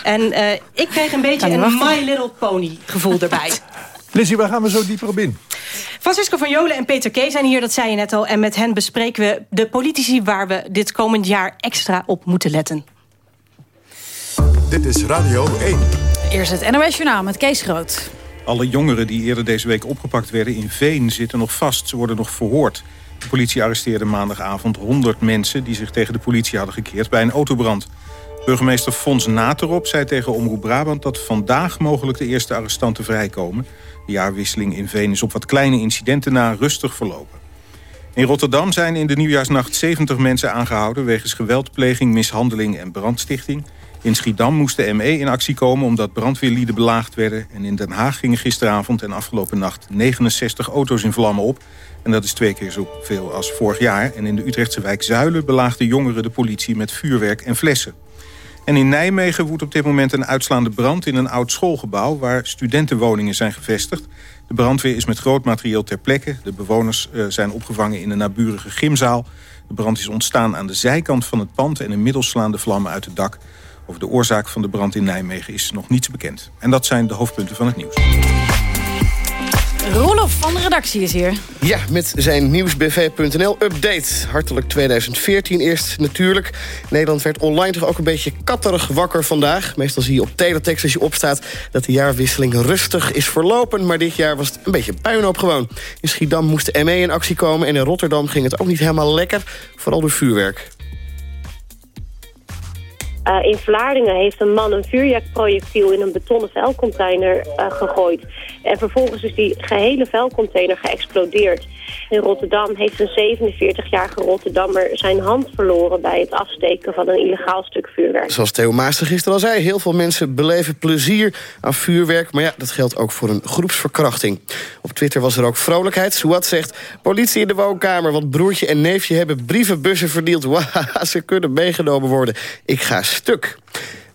En uh, ik kreeg een beetje een My Little Pony gevoel erbij. Lizzie, waar gaan we zo dieper op in? Francisco van Jolen en Peter K. zijn hier, dat zei je net al. En met hen bespreken we de politici waar we dit komend jaar extra op moeten letten. Dit is Radio 1. Eerst het NOS Journaal met Kees Groot. Alle jongeren die eerder deze week opgepakt werden in Veen zitten nog vast. Ze worden nog verhoord. De politie arresteerde maandagavond 100 mensen... die zich tegen de politie hadden gekeerd bij een autobrand. Burgemeester Fons Naterop zei tegen Omroep Brabant... dat vandaag mogelijk de eerste arrestanten vrijkomen. De jaarwisseling in Veen is op wat kleine incidenten na rustig verlopen. In Rotterdam zijn in de nieuwjaarsnacht 70 mensen aangehouden... wegens geweldpleging, mishandeling en brandstichting. In Schiedam moest de ME in actie komen omdat brandweerlieden belaagd werden. En in Den Haag gingen gisteravond en afgelopen nacht 69 auto's in vlammen op. En dat is twee keer zoveel als vorig jaar. En in de Utrechtse wijk Zuilen belaagden jongeren de politie met vuurwerk en flessen. En in Nijmegen woedt op dit moment een uitslaande brand in een oud schoolgebouw... waar studentenwoningen zijn gevestigd. De brandweer is met groot materieel ter plekke. De bewoners uh, zijn opgevangen in een naburige gymzaal. De brand is ontstaan aan de zijkant van het pand... en inmiddels slaan de vlammen uit het dak. Over de oorzaak van de brand in Nijmegen is nog niets bekend. En dat zijn de hoofdpunten van het nieuws. Rolof van de redactie is hier. Ja, met zijn nieuwsbv.nl-update. Hartelijk 2014 eerst natuurlijk. Nederland werd online toch ook een beetje katterig wakker vandaag. Meestal zie je op teletext als je opstaat... dat de jaarwisseling rustig is verlopen. Maar dit jaar was het een beetje puinhoop gewoon. In Schiedam moest de ME in actie komen... en in Rotterdam ging het ook niet helemaal lekker. Vooral door vuurwerk. Uh, in Vlaardingen heeft een man een vuurwerkprojectiel in een betonnen vuilcontainer uh, gegooid. En vervolgens is die gehele vuilcontainer geëxplodeerd. In Rotterdam heeft een 47-jarige Rotterdammer zijn hand verloren... bij het afsteken van een illegaal stuk vuurwerk. Zoals Theo Maaster gisteren al zei, heel veel mensen beleven plezier aan vuurwerk. Maar ja, dat geldt ook voor een groepsverkrachting. Op Twitter was er ook vrolijkheid. Suat zegt, politie in de woonkamer, want broertje en neefje hebben brievenbussen verdeeld. Wauw, ze kunnen meegenomen worden. Ik ga stuk.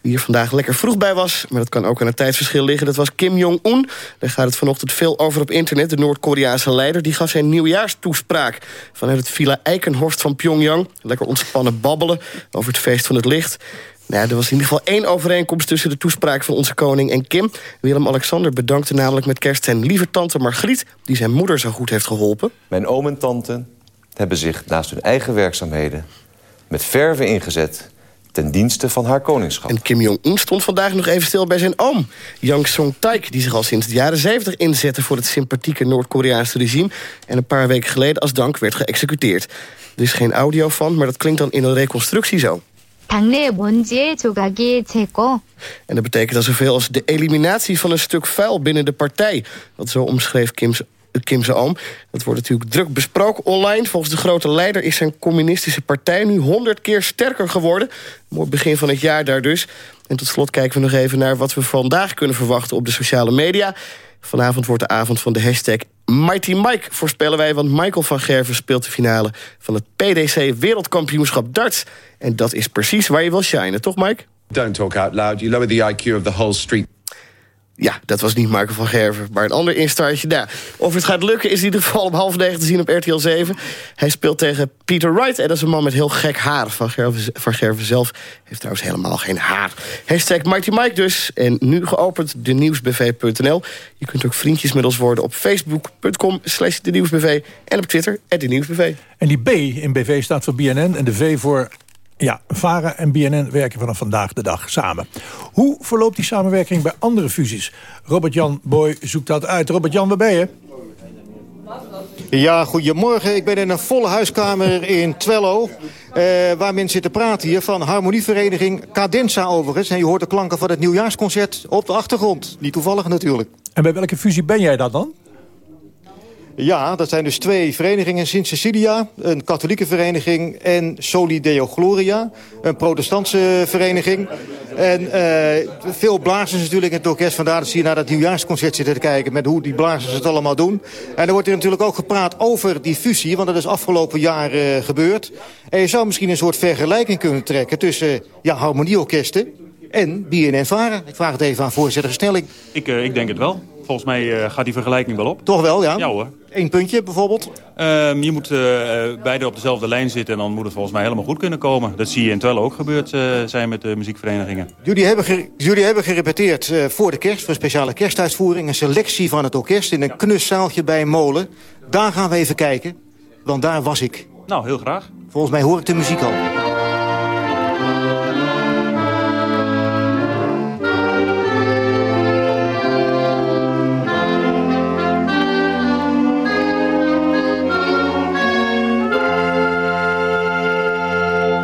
Wie hier vandaag lekker vroeg bij was, maar dat kan ook aan het tijdsverschil liggen... dat was Kim Jong-un. Daar gaat het vanochtend veel over op internet. De Noord-Koreaanse leider die gaf zijn nieuwjaarstoespraak... vanuit het Villa Eikenhorst van Pyongyang. Lekker ontspannen babbelen over het feest van het licht. Nou er was in ieder geval één overeenkomst tussen de toespraak van onze koning en Kim. Willem-Alexander bedankte namelijk met kerst zijn lieve tante Margriet... die zijn moeder zo goed heeft geholpen. Mijn oom en tante hebben zich naast hun eigen werkzaamheden... met verve ingezet ten dienste van haar koningschap. En Kim Jong-un stond vandaag nog even stil bij zijn oom, Yang Song-taik... die zich al sinds de jaren 70 inzette voor het sympathieke Noord-Koreaanse regime... en een paar weken geleden als dank werd geëxecuteerd. Er is geen audio van, maar dat klinkt dan in een reconstructie zo. En dat betekent dan zoveel als de eliminatie van een stuk vuil binnen de partij. Wat zo omschreef Kim's Kim oom. Dat wordt natuurlijk druk besproken online. Volgens de grote leider is zijn communistische partij nu honderd keer sterker geworden. Mooi begin van het jaar daar dus. En tot slot kijken we nog even naar wat we vandaag kunnen verwachten op de sociale media. Vanavond wordt de avond van de hashtag Mighty Mike, voorspellen wij. Want Michael van Gerven speelt de finale van het PDC Wereldkampioenschap darts. En dat is precies waar je wil shinen, toch Mike? Don't talk out loud. You lower the IQ of the whole street. Ja, dat was niet Michael van Gerven, maar een ander instartje daar. Of het gaat lukken is in ieder geval om half negen te zien op RTL 7. Hij speelt tegen Peter Wright en dat is een man met heel gek haar. Van Gerven, zelf heeft trouwens helemaal geen haar. Hashtag Mighty Mike dus. En nu geopend de nieuwsbv.nl. Je kunt ook vriendjes met ons worden op facebook.com slash de nieuwsbv. En op Twitter, de nieuwsbv. En die B in BV staat voor BNN en de V voor ja, VARA en BNN werken vanaf vandaag de dag samen. Hoe verloopt die samenwerking bij andere fusies? Robert-Jan Boy zoekt dat uit. Robert-Jan, waar ben je? Ja, goedemorgen. Ik ben in een volle huiskamer in Twello. Eh, waar men zit te praten hier van harmonievereniging Cadenza overigens. En je hoort de klanken van het nieuwjaarsconcert op de achtergrond. Niet toevallig natuurlijk. En bij welke fusie ben jij dat dan? Ja, dat zijn dus twee verenigingen. Sint Cecilia, een katholieke vereniging... en Soli Deo Gloria, een protestantse vereniging. En uh, veel blazers natuurlijk in het orkest. Vandaar dat hier naar dat nieuwjaarsconcert zitten te kijken... met hoe die blazers het allemaal doen. En er wordt er natuurlijk ook gepraat over die fusie... want dat is afgelopen jaar uh, gebeurd. En je zou misschien een soort vergelijking kunnen trekken... tussen ja, harmonieorkesten en BNN-Varen. Ik vraag het even aan voorzitter Stelling. Ik, ik denk het wel. Volgens mij uh, gaat die vergelijking wel op. Toch wel, ja? Ja hoor. Eén puntje bijvoorbeeld? Um, je moet uh, beide op dezelfde lijn zitten en dan moet het volgens mij helemaal goed kunnen komen. Dat zie je in Twello ook gebeurd uh, zijn met de muziekverenigingen. Jullie hebben, jullie hebben gerepeteerd voor de kerst, voor een speciale kerstuitvoering. Een selectie van het orkest in een knus zaaltje bij een molen. Daar gaan we even kijken, want daar was ik. Nou, heel graag. Volgens mij hoor ik de muziek al.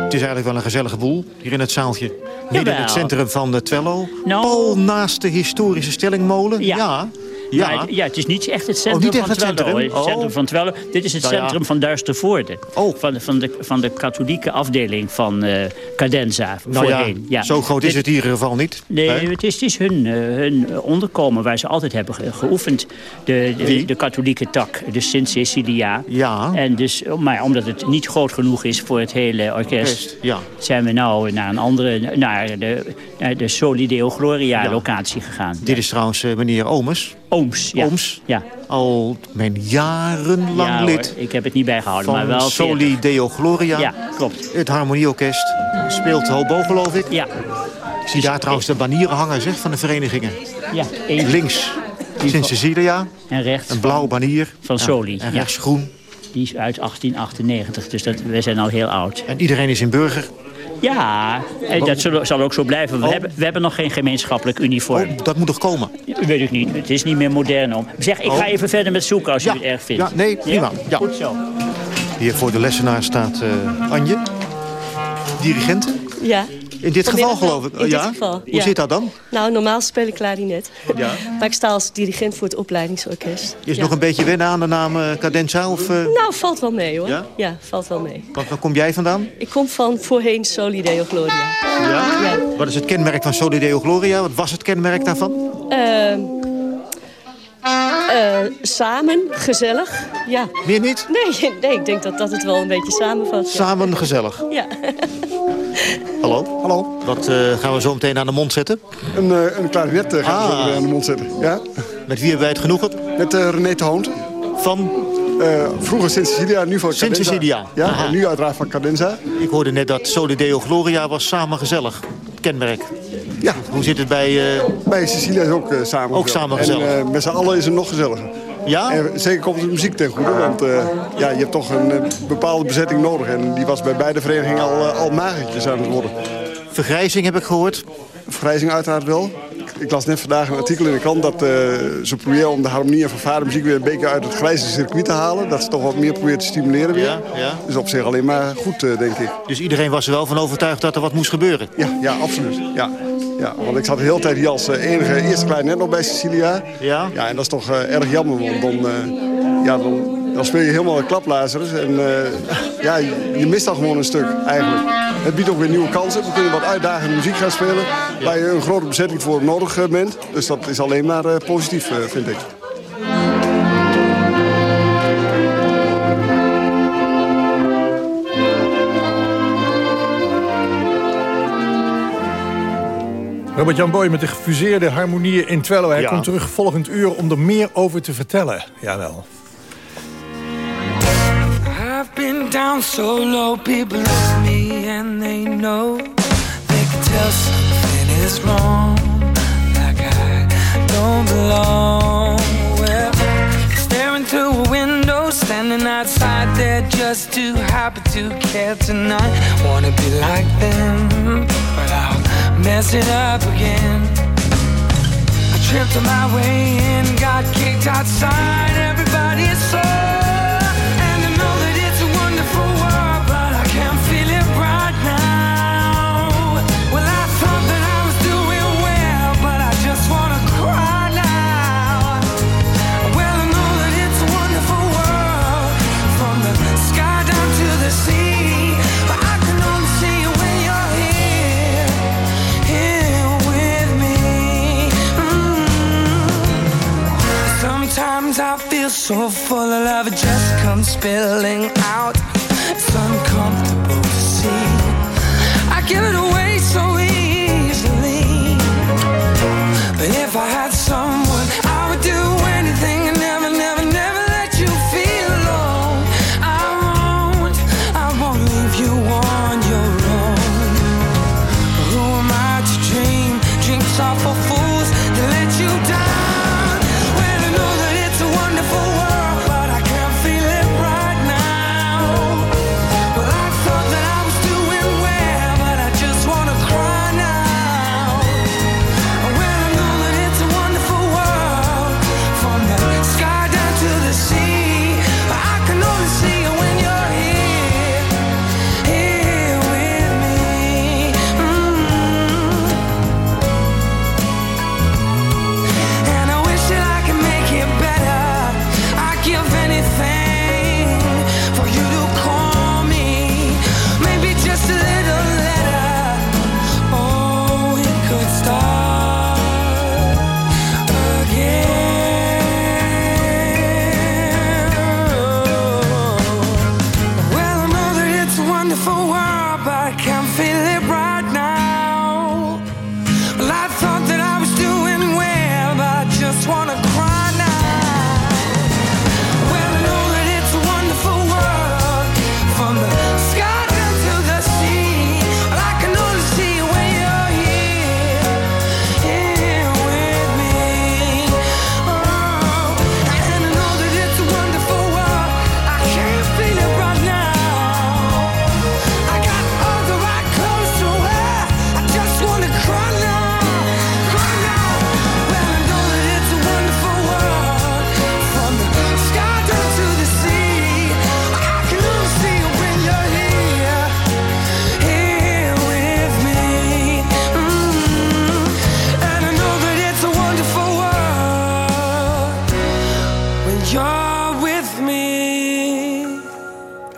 Het is eigenlijk wel een gezellige boel hier in het zaaltje. Midden in het centrum van de Twello. Nou, Pal naast de historische stellingmolen. Ja. ja. Ja. Maar het, ja, het is niet echt het centrum oh, niet van het Twello. Centrum? Het centrum oh. van Twello. Dit is het nou centrum ja. van Duistervoorde. Oh. Van, de, van, de, van de katholieke afdeling van uh, Cadenza nou voorheen. Ja, zo groot is het hier in ieder geval niet. Nee, het is, het is hun, uh, hun onderkomen waar ze altijd hebben ge geoefend. De, de, de, katholieke tak, de Sint Cecilia. Ja. En dus, maar omdat het niet groot genoeg is voor het hele orkest... ja. zijn we nou naar een andere, naar de, naar de Solideo Gloria locatie gegaan. Dit is trouwens uh, meneer Oomes. Ooms, ja. Ooms. Ja. Al mijn jarenlang ja, lid. Hoor. Ik heb het niet bijgehouden, maar wel... Soli Deo Gloria. Ja, klopt. Het harmonieorkest speelt hobo, geloof ik. Ja. Ik zie daar trouwens de banieren hangen, zeg, van de verenigingen. Ja. Één. Links Sint Cecilia. En rechts. Een blauw banier. Van Soli. Ja, en rechts groen. Die is uit 1898, dus dat, we zijn al heel oud. En iedereen is in burger. Ja, en dat zal, zal, ook zo blijven. We, oh. hebben, we hebben nog geen gemeenschappelijk uniform. Oh, dat moet toch komen? Ja, weet ik niet. Het is niet meer modern om. Zeg, ik oh. ga even verder met zoeken als ja. je het erg vindt. Ja, nee, prima. Ja? Goed zo. Hier voor de lessenaar staat uh, Anje. Dirigente. Ja. In dit geval geloof ik. In ja? dit geval, Hoe zit dat dan? Nou, normaal speel ik klarinet. Ja. maar ik sta als dirigent voor het opleidingsorkest. Is nog een beetje wennen aan de naam uh, Cadenza? Of, uh... Nou, valt wel mee hoor. Ja? valt wel mee. Wat, waar kom jij vandaan? Ik kom van voorheen Solideo Gloria. Ja? ja? Wat is het kenmerk van Solideo Gloria? Wat was het kenmerk daarvan? Uh, uh, samen, gezellig, ja. Meer niet? Nee, nee, ik denk dat dat het wel een beetje samenvat. Ja. Samen, gezellig. Ja. Hallo? Hallo. Wat uh, gaan we zo meteen aan de mond zetten? Een, uh, een klarinet uh, gaan ah. we zo aan de mond zetten. Ja? Met wie hebben wij het genoegen? Met René de Hoont. Van? vroeger Sint Cecilia, nu van Sint Cecilia. Ja, en nu uiteraard van Cadenza. Ik hoorde net dat Solideo Gloria was samen gezellig. kenmerk. Ja. Hoe zit het bij... Uh... Bij Cecilia is ook uh, samen Ook samen gezellig. En uh, met z'n allen is het nog gezelliger. Ja? En zeker komt de muziek ten goede, want ja, je hebt toch een bepaalde bezetting nodig. En die was bij beide verenigingen al, al magertjes aan het worden. Vergrijzing heb ik gehoord. Vergrijzing uiteraard wel. Ik las net vandaag een artikel in de krant dat uh, ze proberen om de harmonie en fanfaremuziek weer een beetje uit het grijze circuit te halen. Dat ze toch wat meer proberen te stimuleren weer. Ja, ja. Dus op zich alleen maar goed, uh, denk ik. Dus iedereen was er wel van overtuigd dat er wat moest gebeuren? Ja, ja absoluut. Ja. Ja, want ik zat de hele tijd hier als uh, enige eerste klein net nog bij Cecilia. Ja? Ja, en dat is toch erg jammer, want dan, ja, dan, dan speel je helemaal klaplazers. En ja, je mist dan gewoon een stuk, eigenlijk. Het biedt ook weer nieuwe kansen. We kunnen wat uitdagende muziek gaan spelen... waar je een grote bezetting voor nodig bent. Dus dat is alleen maar uh, positief, uh, vind ik. Robert-Jan Boy met de gefuseerde harmonieën in Twello. Hij Ja. komt terug volgend uur om er meer over te vertellen. Jawel. I've been down so low, people look me and they know they can tell something is wrong, like I don't belong. Well, staring through a window, standing outside there just too happy to care tonight. Wanna be like them, but I'll mess it up again. I tripped on my way in, got kicked outside. Sometimes I feel so full of love, it just comes spilling out. It's uncomfortable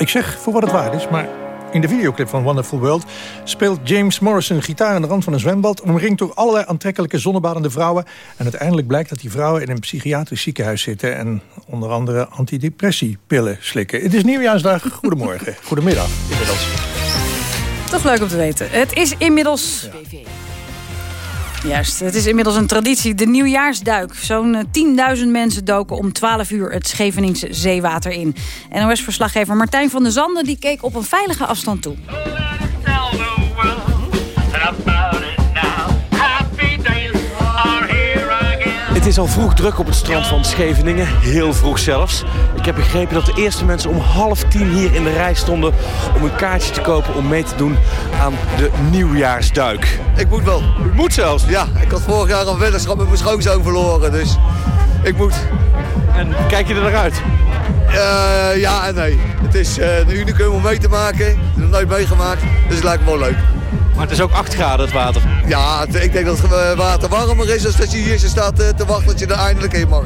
Ik zeg voor wat het waard is, maar in de videoclip van Wonderful World... speelt James Morrison gitaar aan de rand van een zwembad... omringd door allerlei aantrekkelijke zonnebadende vrouwen. En uiteindelijk blijkt dat die vrouwen in een psychiatrisch ziekenhuis zitten... en onder andere antidepressiepillen slikken. Het is nieuwjaarsdag. Goedemorgen. Goedemiddag inmiddels. Toch leuk om te weten. Het is inmiddels... Juist, het is inmiddels een traditie, de nieuwjaarsduik. Zo'n eh, 10.000 mensen doken om 12 uur het Scheveningse zeewater in. NOS-verslaggever Martijn van der Zanden die keek op een veilige afstand toe. Is al vroeg druk op het strand van Scheveningen. Heel vroeg zelfs. Ik heb begrepen dat de eerste mensen om half tien hier in de rij stonden... om een kaartje te kopen om mee te doen aan de nieuwjaarsduik. Ik moet wel. U moet zelfs? Ja, ik had vorig jaar een weddenschap met mijn schoonzoon verloren, dus ik moet. En kijk je er naar uit? Eh, ja en nee. Het is eh, een unicum om mee te maken. Ik heb het nooit meegemaakt, dus het lijkt me wel leuk. Maar het is ook 8 graden het water. Ja, ik denk dat het eh, water warmer is dan dat je hier zo staat eh, te wachten dat je er eindelijk in mag.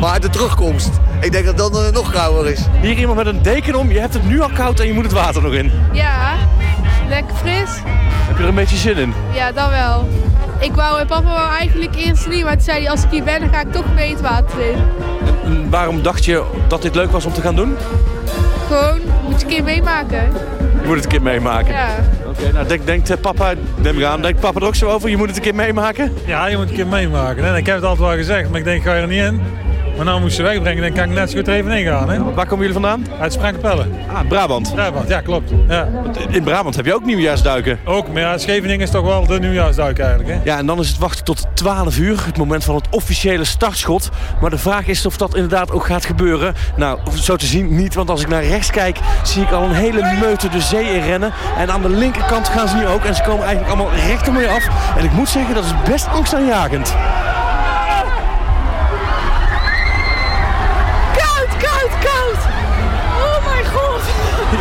Maar de terugkomst, ik denk dat het dan eh, nog kouder is. Hier iemand met een deken om. Je hebt het nu al koud en je moet het water nog in. Ja, lekker fris. Heb je er een beetje zin in? Ja, dat wel. Ik wou, papa wou eigenlijk eerst niet, maar toen zei hij als ik hier ben, dan ga ik toch mee het water in. En waarom dacht je dat dit leuk was om te gaan doen? Gewoon, moet je een keer meemaken. Je moet het een keer meemaken. Ja. Oké, nou denk, denkt eh, papa, neem ik aan, denkt papa er ook zo over? Je moet het een keer meemaken? Ja, je moet een keer meemaken. hè. Ik heb het altijd wel gezegd, maar ik denk, ga je er niet in. Maar nou moest ze wegbrengen, dan kan ik net zo goed er even in gaan. Hè? Waar komen jullie vandaan? Uit Sprangkapelle. Ah, Brabant. Brabant, ja, klopt. Ja. In Brabant heb je ook nieuwjaarsduiken. Ook, maar ja, Scheveningen is toch wel de nieuwjaarsduik eigenlijk. Hè? Ja, en dan is het wachten tot 12 uur, het moment van het officiële startschot. Maar de vraag is of dat inderdaad ook gaat gebeuren. Nou, zo te zien niet, want als ik naar rechts kijk, zie ik al een hele meute de zee in rennen. En aan de linkerkant gaan ze nu ook en ze komen eigenlijk allemaal recht je af. En ik moet zeggen, dat is best angstaanjagend.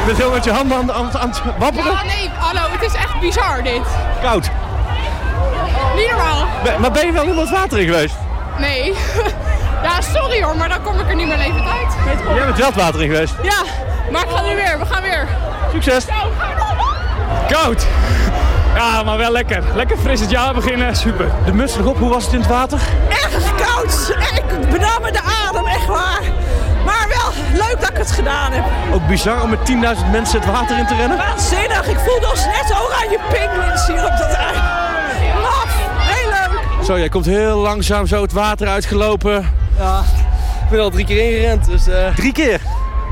Bent heel met je handen aan, aan, aan het wapperen. Ja, nee, hallo, het is echt bizar dit. Koud. Niet normaal. Ben- Maar ben je wel in het water in geweest? Nee. Ja, sorry hoor, maar dan kom ik er niet meer levend uit. Jij bent wel het water in geweest. Ja, maar ik ga nu weer, we gaan weer. Succes. Koud! Ja, maar wel lekker. Lekker fris het jaar beginnen, super. De muts nog op, hoe was het in het water? Echt koud. Ik benam me de adem, echt waar. Maar wel leuk dat ik het gedaan heb. Ook bizar om met 10.000 mensen het water in te rennen? Waanzinnig. Ik voelde ons net oranje pinguïns hier op dat. Laf. Heel leuk. Zo, jij komt heel langzaam zo het water uitgelopen. Ja, ik ben al drie keer ingerend, dus... eh, Drie keer?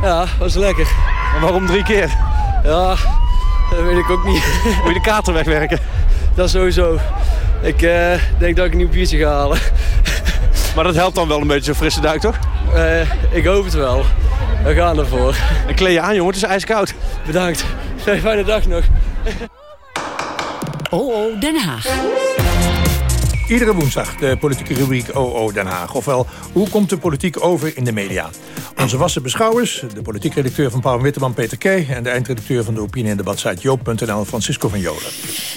Ja, was lekker. Maar waarom drie keer? Ja, dat weet ik ook niet. Moet je de kater wegwerken? Dat sowieso. Ik eh, denk dat ik een nieuw biertje ga halen. Maar dat helpt dan wel een beetje zo'n frisse duik, toch? Eh, ik hoop het wel. We gaan ervoor. En kleed je aan, jongen, het is ijskoud. Bedankt. Fijne dag nog. OO Den Haag. Iedere woensdag de politieke rubriek OO Den Haag. Ofwel, hoe komt de politiek over in de media? Onze wassen beschouwers, de politiek redacteur van Pauw en Witteman Peter Kee... en de eindredacteur van de opinie- en debatsite Joop.nl Francisco van Jolen.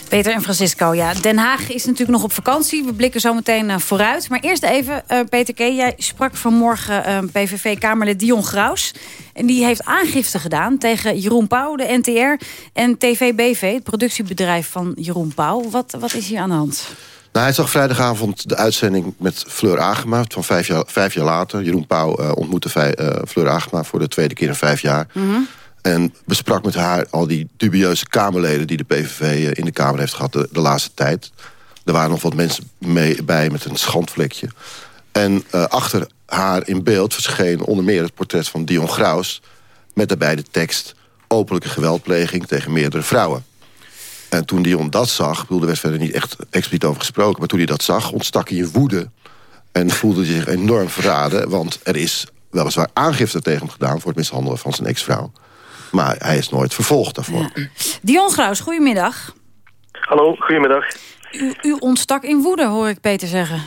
Peter en Francisco, ja. Den Haag is natuurlijk nog op vakantie. We blikken zo meteen eh, vooruit. Maar eerst even, eh, Peter K. Jij sprak vanmorgen eh, PVV-Kamerlid Dion Graus. En die heeft aangifte gedaan tegen Jeroen Pauw, de NTR... en TVBV, het productiebedrijf van Jeroen Pauw. Wat, wat is hier aan de hand? Nou, hij zag vrijdagavond de uitzending met Fleur Agema van vijf jaar, vijf jaar later. Jeroen Pauw eh, ontmoette vij- eh, Fleur Agema voor de tweede keer in vijf jaar. En besprak met haar al die dubieuze Kamerleden... die de PVV eh, in de Kamer heeft gehad de, de laatste tijd. Er waren nog wat mensen mee, bij met een schandvlekje. En achter haar in beeld verscheen onder meer het portret van Dion Graus... met daarbij de tekst openlijke geweldpleging tegen meerdere vrouwen. En toen Dion dat zag, bedoel, er werd verder niet echt expliciet over gesproken... maar toen hij dat zag, ontstak hij in woede... en voelde hij zich enorm verraden... want er is weliswaar aangifte tegen hem gedaan... voor het mishandelen van zijn ex-vrouw. Maar hij is nooit vervolgd daarvoor. Dion Graus, goedemiddag. Hallo, goedemiddag. U, u ontstak in woede, hoor ik Peter zeggen.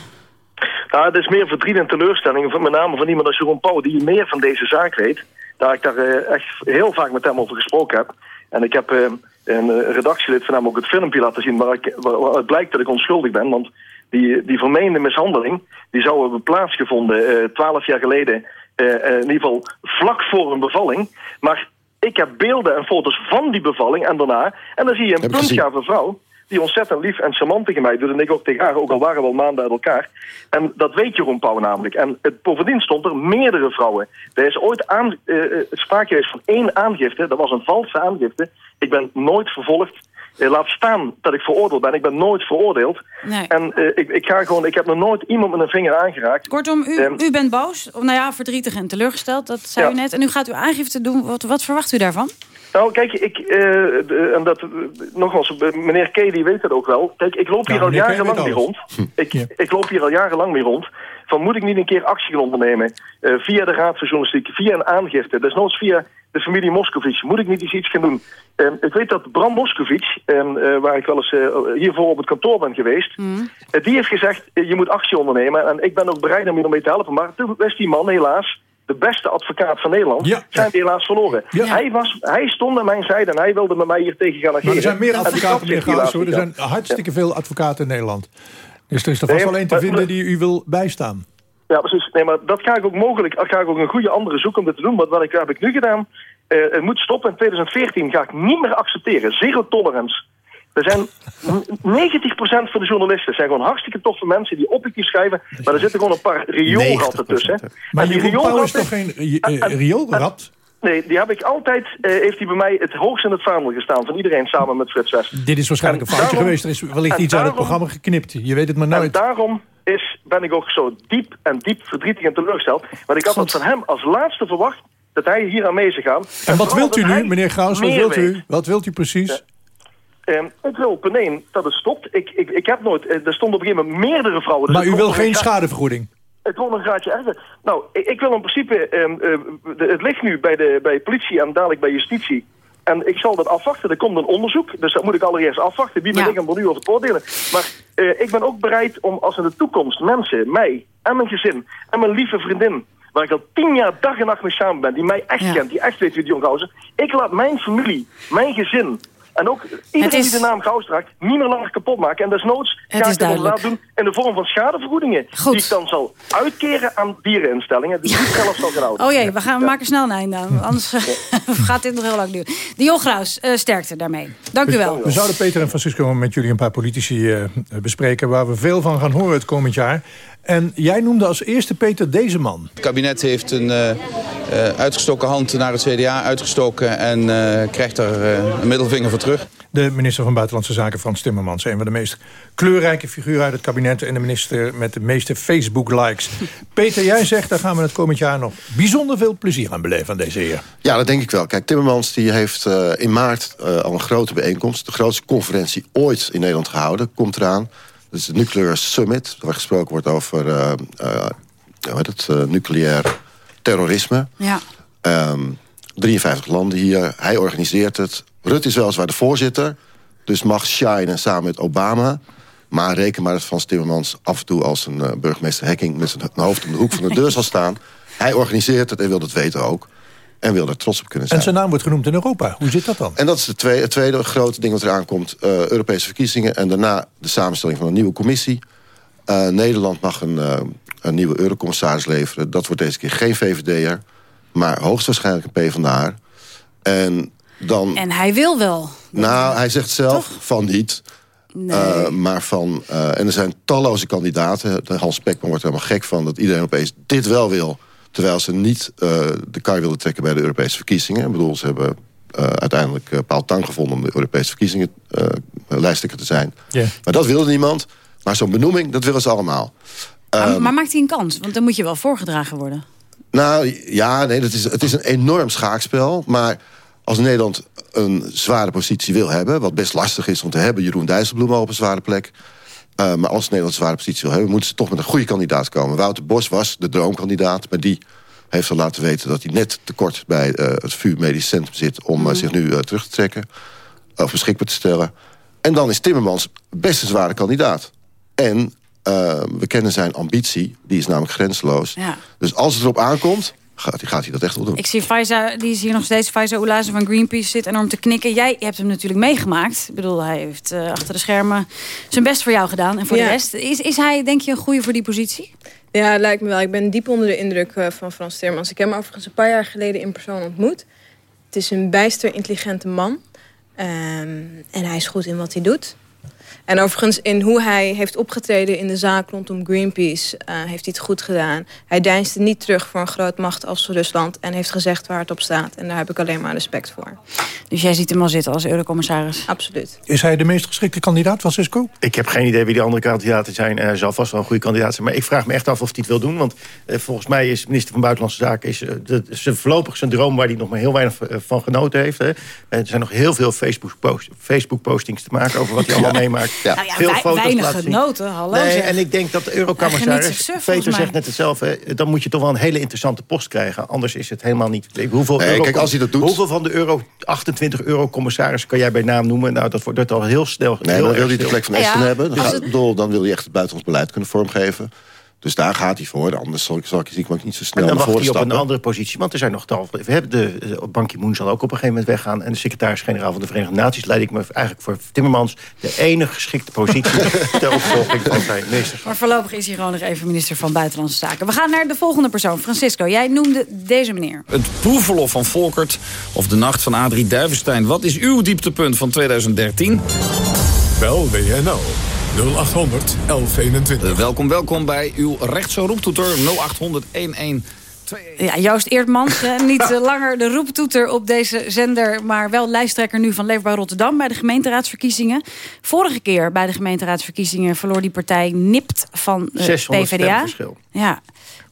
Nou, het is meer verdriet en teleurstelling, van- met name van iemand als Jeroen Pauw, die meer van deze zaak weet. Daar ik daar eh, echt heel vaak met hem over gesproken heb. En ik heb eh, een eh, redactielid van hem ook het filmpje laten zien waar, ik, waar, waaruit blijkt dat ik onschuldig ben. Want die, die vermeende mishandeling, die zou hebben plaatsgevonden eh, twaalf jaar geleden, eh, in ieder geval vlak voor een bevalling. Maar ik heb beelden en foto's van die bevalling en daarna. En dan zie je een puntgave vrouw die ontzettend lief en charmant tegen mij doet. En ik ook tegen haar, ook al waren we al maanden uit elkaar. En dat weet Jeroen Pauw namelijk. En het, bovendien stond er meerdere vrouwen. Er is ooit aan, eh, sprake geweest van één aangifte. Dat was een valse aangifte. Ik ben nooit vervolgd. Eh, laat staan dat ik veroordeeld ben. Ik ben nooit veroordeeld. Nee. En ik, ik, ga gewoon, ik heb nog nooit iemand met een vinger aangeraakt. Kortom, u, Ehm, u bent boos. Of, nou ja, verdrietig en teleurgesteld, dat zei Ja. u net. En u gaat uw aangifte doen. Wat, wat verwacht u daarvan? Nou, kijk, ik, eh, en dat, nogmaals, meneer K. die weet het ook wel. Kijk, ik loop hier Nou, al jarenlang mee rond. alles. Ik, ik loop hier al jarenlang mee rond. van moet ik niet een keer actie gaan ondernemen eh, via de Raad van Journalistiek, via een aangifte, desnoods via de familie Moscovici, moet ik niet eens iets gaan doen? Eh, ik weet dat Bram Moscovici, eh, eh, waar ik wel eens hiervoor op het kantoor ben geweest, eh, die heeft gezegd, je moet actie ondernemen en ik ben ook bereid om je ermee te helpen. Maar toen was die man helaas de beste advocaat van Nederland, zijn we helaas verloren. Hij, was, hij stond aan mijn zijde en hij wilde met mij hier tegen gaan ageren. Maar er zijn meer En die advocaten, Gaas, helaas hoor. Er zijn hartstikke veel advocaten in Nederland. Dus er is er vast wel één te vinden die u wil bijstaan. Ja, precies. Nee, maar dat ga ik ook mogelijk. Ga ik ook een goede andere zoeken om dit te doen. Want wat ik, heb ik nu gedaan, eh, het moet stoppen. In 2014 ga ik niet meer accepteren. Zero tolerance. Er zijn n- 90% van de journalisten zijn gewoon hartstikke toffe mensen die objectief schrijven. Maar er zitten gewoon een paar rioolratten tussen. Maar En die Pauw is toch geen uh, uh, rioolrat? Nee, die heb ik altijd, eh, heeft hij bij mij het hoogst in het vaandel gestaan. Van iedereen samen met Frits West. Dit is waarschijnlijk een En foutje daarom- geweest. Er is wellicht en iets uit het daarom- programma geknipt. Je weet het maar En nooit. daarom is, ben ik ook zo diep en diep verdrietig en teleurgesteld. Want ik had het van hem als laatste verwacht dat hij hier aan mee zou gaan. En wat wilt u nu, meneer Gauws? Wat wilt weet. u? Wat wilt u precies? Ehm, ik wil één dat het stopt. Ik, ik, ik heb nooit... eh, Er stonden op een gegeven moment meerdere vrouwen. dus Maar u wil geen schadevergoeding? Het wordt een graadje erger. Nou, ik, ik wil in principe... ehm, eh, de- het ligt nu bij de bij politie en dadelijk bij justitie. En ik zal dat afwachten. Er komt een onderzoek. Dus dat moet ik allereerst afwachten. Wie ben Ja. ik om er nu over te oordelen? Maar eh, ik ben ook bereid om als in de toekomst mensen, mij en mijn gezin en mijn lieve vriendin... waar ik al tien jaar dag en nacht mee samen ben... die mij echt Ja. kent, die echt weet wie die jong Gauws is. Ik laat mijn familie, mijn gezin... En ook iedereen is- die de naam draagt, niet meer langer kapot maken. En desnoods ga ik het duidelijk. doen in de vorm van schadevergoedingen. Die ik dan zal uitkeren aan diereninstellingen. Die niet zelf zal gaan houden. Oh jee, we, gaan, we maken snel een einde aan. Anders gaat dit nog heel lang duren. Dion Graus, eh, sterkte daarmee. Dank u wel. We zouden Peter en Francisco met jullie een paar politici eh, bespreken... waar we veel van gaan horen het komend jaar. En jij noemde als eerste, Peter, deze man. Het kabinet heeft een eh, eh, uitgestoken hand naar het CDA uitgestoken... en eh, krijgt daar eh, een middelvinger voor terug. De minister van Buitenlandse Zaken, Frans Timmermans. Een van de meest kleurrijke figuren uit het kabinet... en de minister met de meeste Facebook-likes. Peter, jij zegt, daar gaan we het komend jaar nog bijzonder veel plezier aan beleven aan deze heer. Ja, dat denk ik wel. Kijk, Timmermans die heeft eh, in maart eh, al een grote bijeenkomst... de grootste conferentie ooit in Nederland gehouden, komt eraan. Is de Nuclear Summit, waar gesproken wordt over heet het, eh, nucleair terrorisme. Ja. Ehm, 53 landen hier. Hij organiseert het. Rutte is weliswaar de voorzitter. Dus mag shinen samen met Obama. Maar reken maar dat Frans Timmermans af en toe als een burgemeester Hekking... met zijn hoofd om de hoek van de deur zal staan. Hij organiseert het en wil het weten ook. En wil er trots op kunnen zijn. En zijn naam wordt genoemd in Europa. Hoe zit dat dan? En dat is de tweede, het tweede grote ding wat eraan komt. eh, Europese verkiezingen en daarna de samenstelling van een nieuwe commissie. Eh, Nederland mag een, eh, een nieuwe eurocommissaris leveren. Dat wordt deze keer geen VVD'er, maar hoogstwaarschijnlijk een PvdA. En dan... En hij wil wel. Nou, hij zegt zelf van niet. Nee. Eh, maar van, eh, en er zijn talloze kandidaten. De Hans Pekman wordt er helemaal gek van dat iedereen opeens dit wel wil. Terwijl ze niet eh, de kar wilden trekken bij de Europese verkiezingen. Ik bedoel, ze hebben eh, uiteindelijk uh, Paul Tang gevonden om de Europese verkiezingen uh, lijsttrekker te zijn. Yeah. Maar dat wilde niemand. Maar zo'n benoeming, dat willen ze allemaal. Maar, Um, maar maakt hij een kans? Want dan moet je wel voorgedragen worden. nou, ja, nee, dat is, het is een enorm schaakspel. Maar als Nederland een zware positie wil hebben... wat best lastig is, want we hebben Jeroen Dijsselbloem al op een zware plek... Uh, maar als Nederland zware positie wil hebben... moeten ze toch met een goede kandidaat komen. Wouter Bos was de droomkandidaat, maar die heeft al laten weten... dat hij net tekort bij uh, het VU Medisch Centrum zit... om uh, zich nu terug te trekken, of beschikbaar te stellen. En dan is Timmermans best een zware kandidaat. En we kennen zijn ambitie, die is namelijk grenzeloos. Ja. Dus als het erop aankomt, gaat, gaat hij dat echt wel doen. Ik zie Faiza, die is hier nog steeds, Faiza Oulazen van Greenpeace, zit enorm te knikken. Jij hebt hem natuurlijk meegemaakt. Ik bedoel, hij heeft uh, achter de schermen zijn best voor jou gedaan. En voor Ja. de rest, is, is hij denk je een goede voor die positie? Ja, lijkt me wel. Ik ben diep onder de indruk uh, van Frans Timmermans. Ik heb hem overigens een paar jaar geleden in persoon ontmoet. Het is een bijster intelligente man. Um, en hij is goed in wat hij doet. En overigens in hoe hij heeft opgetreden in de zaak rondom Greenpeace... Uh, heeft hij het goed gedaan. Hij deinsde niet terug voor een groot macht als Rusland... en heeft gezegd waar het op staat. En daar heb ik alleen maar respect voor. Dus jij ziet hem al zitten als eurocommissaris? Absoluut. Is hij de meest geschikte kandidaat, Francisco? Ik heb geen idee wie die andere kandidaten zijn. Hij zal vast wel een goede kandidaat zijn. Maar ik vraag me echt af of hij het wil doen. Want uh, volgens mij is de minister van Buitenlandse Zaken... Is, uh, de, de, voorlopig zijn droom waar hij nog maar heel weinig van genoten heeft. Hè. Er zijn nog heel veel Facebook-postings Facebook te maken over wat hij allemaal meemaakt. Nou ja, Veel wei- foto's weinig laten zien. genoten, hallo Nee, zeg. en ik denk dat de eurocommissaris... Peter zegt net hetzelfde. hè, Dan moet je toch wel een hele interessante post krijgen. Anders is het helemaal niet... Hoeveel, Nee, euro- kijk, als hij dat doet- hoeveel van de euro, 28 euro-commissarissen kan jij bij naam noemen? Nou, dat wordt dat al heel snel... Nee, heel maar wil hij de plek van Ja, Ashton hebben, dan, gaat, dan wil hij echt het buitenlands beleid kunnen vormgeven. Dus daar gaat hij voor. Anders zal ik, zal ik, zie ik me ook niet zo En snel dan naar wacht voren hij op een andere positie. Want er zijn nog tal. We hebben de, de Ban Ki-moon zal ook op een gegeven moment weggaan. En de secretaris-generaal van de Verenigde Naties leid ik me eigenlijk voor Timmermans de enige geschikte positie ter opvolging van zijn minister. Maar voorlopig is hij gewoon nog even minister van Buitenlandse Zaken. We gaan naar de volgende persoon. Francisco, jij noemde deze meneer. Het proefverlof van Volkert of de nacht van Adrie Duivenstein. Wat is uw dieptepunt van 2013? Bel WNL 0800 1121. Eh, welkom, welkom bij uw rechtse roeptoeter 0800 11. Ja, Joost Eertmans, niet langer de roeptoeter op deze zender... maar wel lijsttrekker nu van Leefbaar Rotterdam bij de gemeenteraadsverkiezingen. Vorige keer bij de gemeenteraadsverkiezingen verloor die partij nipt van de 600 PvdA. stemverschil. Ja.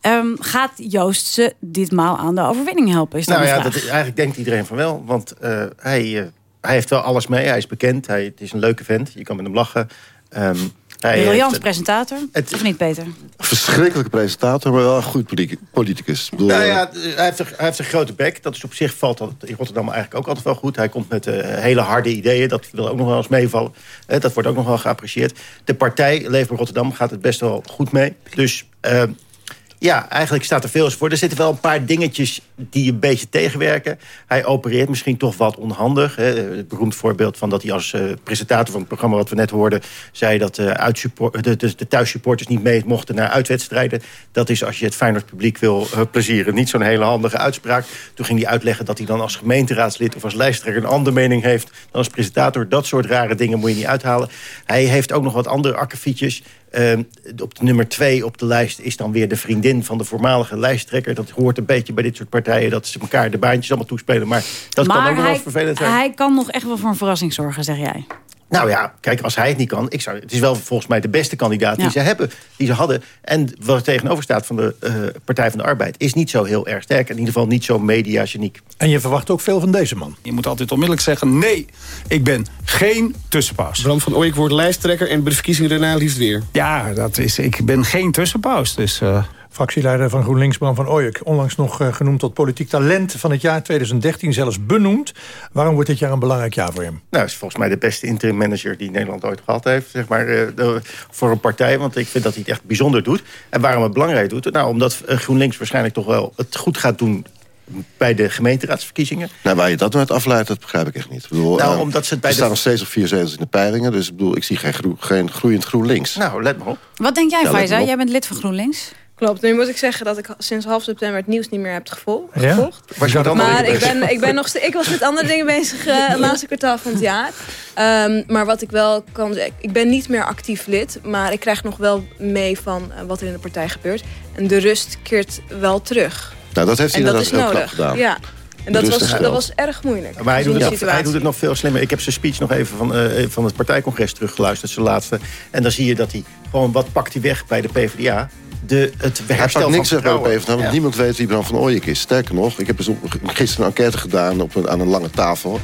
Ehm, gaat Joost ze ditmaal aan de overwinning helpen? Is dat Nou ja, dat is, eigenlijk denkt iedereen van wel. Want eh, hij, eh, hij heeft wel alles mee. Hij is bekend. Hij, het is een leuke vent. Je kan met hem lachen. Ehm, hij Briljant heeft- presentator, of niet Peter? Verschrikkelijke presentator, maar wel een goed politicus. Ik bedoel, Nou eh, ja, hij heeft, een, hij heeft een grote bek. Dat is op zich valt dat in Rotterdam eigenlijk ook altijd wel goed. Hij komt met eh, hele harde ideeën. Dat wil ook nog wel eens meevallen. Eh, dat wordt ook nog wel geapprecieerd. De partij Leefbaar Rotterdam gaat het best wel goed mee. Dus eh, ja, eigenlijk staat er veel voor. Er zitten wel een paar dingetjes die een beetje tegenwerken. Hij opereert misschien toch wat onhandig. Hè. Het beroemd voorbeeld van dat hij als eh, presentator van het programma... wat we net hoorden, zei dat eh, de, de thuissupporters niet mee mochten naar uitwedstrijden. Dat is als je het Feyenoord publiek wil eh, plezieren. Niet zo'n hele handige uitspraak. Toen ging hij uitleggen dat hij dan als gemeenteraadslid... of als lijsttrekker een andere mening heeft dan als presentator. Dat soort rare dingen moet je niet uithalen. Hij heeft ook nog wat andere akkefietjes. Eh, op de nummer twee op de lijst is dan weer de vriendin van de voormalige lijsttrekker. Dat hoort een beetje bij dit soort partijen. Dat ze elkaar de baantjes allemaal toespelen. Maar dat kan ook wel vervelend zijn. hij kan nog echt wel voor een verrassing zorgen, zeg jij. Nou ja, kijk, als hij het niet kan... Ik zou, het is wel volgens mij de beste kandidaat die Ja. ze hebben. Die ze hadden. En wat er tegenover staat van de eh, Partij van de Arbeid... is niet zo heel erg sterk. In ieder geval niet zo mediageniek. En je verwacht ook veel van deze man. Je moet altijd onmiddellijk zeggen... nee, ik ben geen tussenpaus. Bram van Ooyek wordt lijsttrekker en bij de verkiezingen daarna liefst weer. Ja, dat is, ik ben geen tussenpaus. Dus, eh, Fractieleider van GroenLinks, Bram van Ooyek. Onlangs nog eh, genoemd tot politiek talent van het jaar 2013. Zelfs benoemd. Waarom wordt dit jaar een belangrijk jaar voor hem? Nou, is volgens mij de beste interim manager die Nederland ooit gehad heeft. Zeg maar, eh, de- voor een partij. Want ik vind dat hij het echt bijzonder doet. En waarom het belangrijk doet? Nou, omdat eh, GroenLinks waarschijnlijk toch wel het goed gaat doen bij de gemeenteraadsverkiezingen. Nou, waar je dat nou uit afleidt, dat begrijp ik echt niet. Ik bedoel, Nou, omdat ze het bij er de- staan nog steeds op vier zetels in de peilingen. Dus ik bedoel, ik zie geen, groe- geen groeiend GroenLinks. Nou, let maar op. Wat denk jij, Ja, Faiza? op. Jij bent lid van GroenLinks. Klopt. Nu moet ik zeggen dat ik sinds half september het nieuws niet meer heb Ja? gevolgd. Was je met andere Maar ik bezig? ben, ik ben nog ik was met andere dingen bezig eh, het laatste kwartaal van het jaar. Ehm, maar wat ik wel kan zeggen, ik ben niet meer actief lid, maar ik krijg nog wel mee van eh, wat er in de partij gebeurt. En de rust keert wel terug. Nou, dat heeft hij en dat inderdaad heel nodig. knap gedaan. Ja. En dat was, dat was erg moeilijk. Maar hij gezien doet, het, hij doet het nog veel slimmer. Ik heb zijn speech nog even van, eh, van het partijcongres teruggeluisterd, zijn laatste. En dan zie je dat hij gewoon, wat pakt hij weg bij de PvdA? De, het Hij pakt niks weg bij de. PvdA, want Ja. niemand weet wie Bram van Ooyek is. Sterker nog, ik heb dus gisteren een enquête gedaan op een, aan een lange tafel.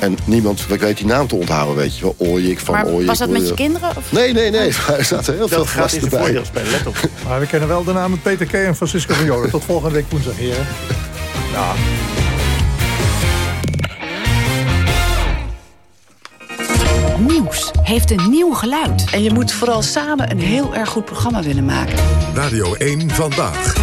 En niemand ik weet die naam te onthouden, weet je wel. Ooyek, van Maar was dat met je Ooyek. kinderen? Of? Nee, nee, nee. Er zaten heel veel Dat gaat in gasten bij. voordeel spelen, let op. Maar we kennen wel de namen Peter K. en Francisco van Jolen. Tot volgende week woensdag, heren. Ja. Nieuws heeft een nieuw geluid. En je moet vooral samen een heel erg goed programma willen maken. Radio 1 Vandaag.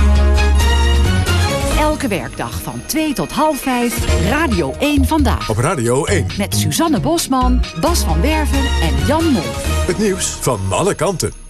Elke werkdag van 2 tot half 5, Radio 1 Vandaag. Op Radio 1. Met Suzanne Bosman, Bas van Werven en Jan Mol. Het nieuws van alle kanten.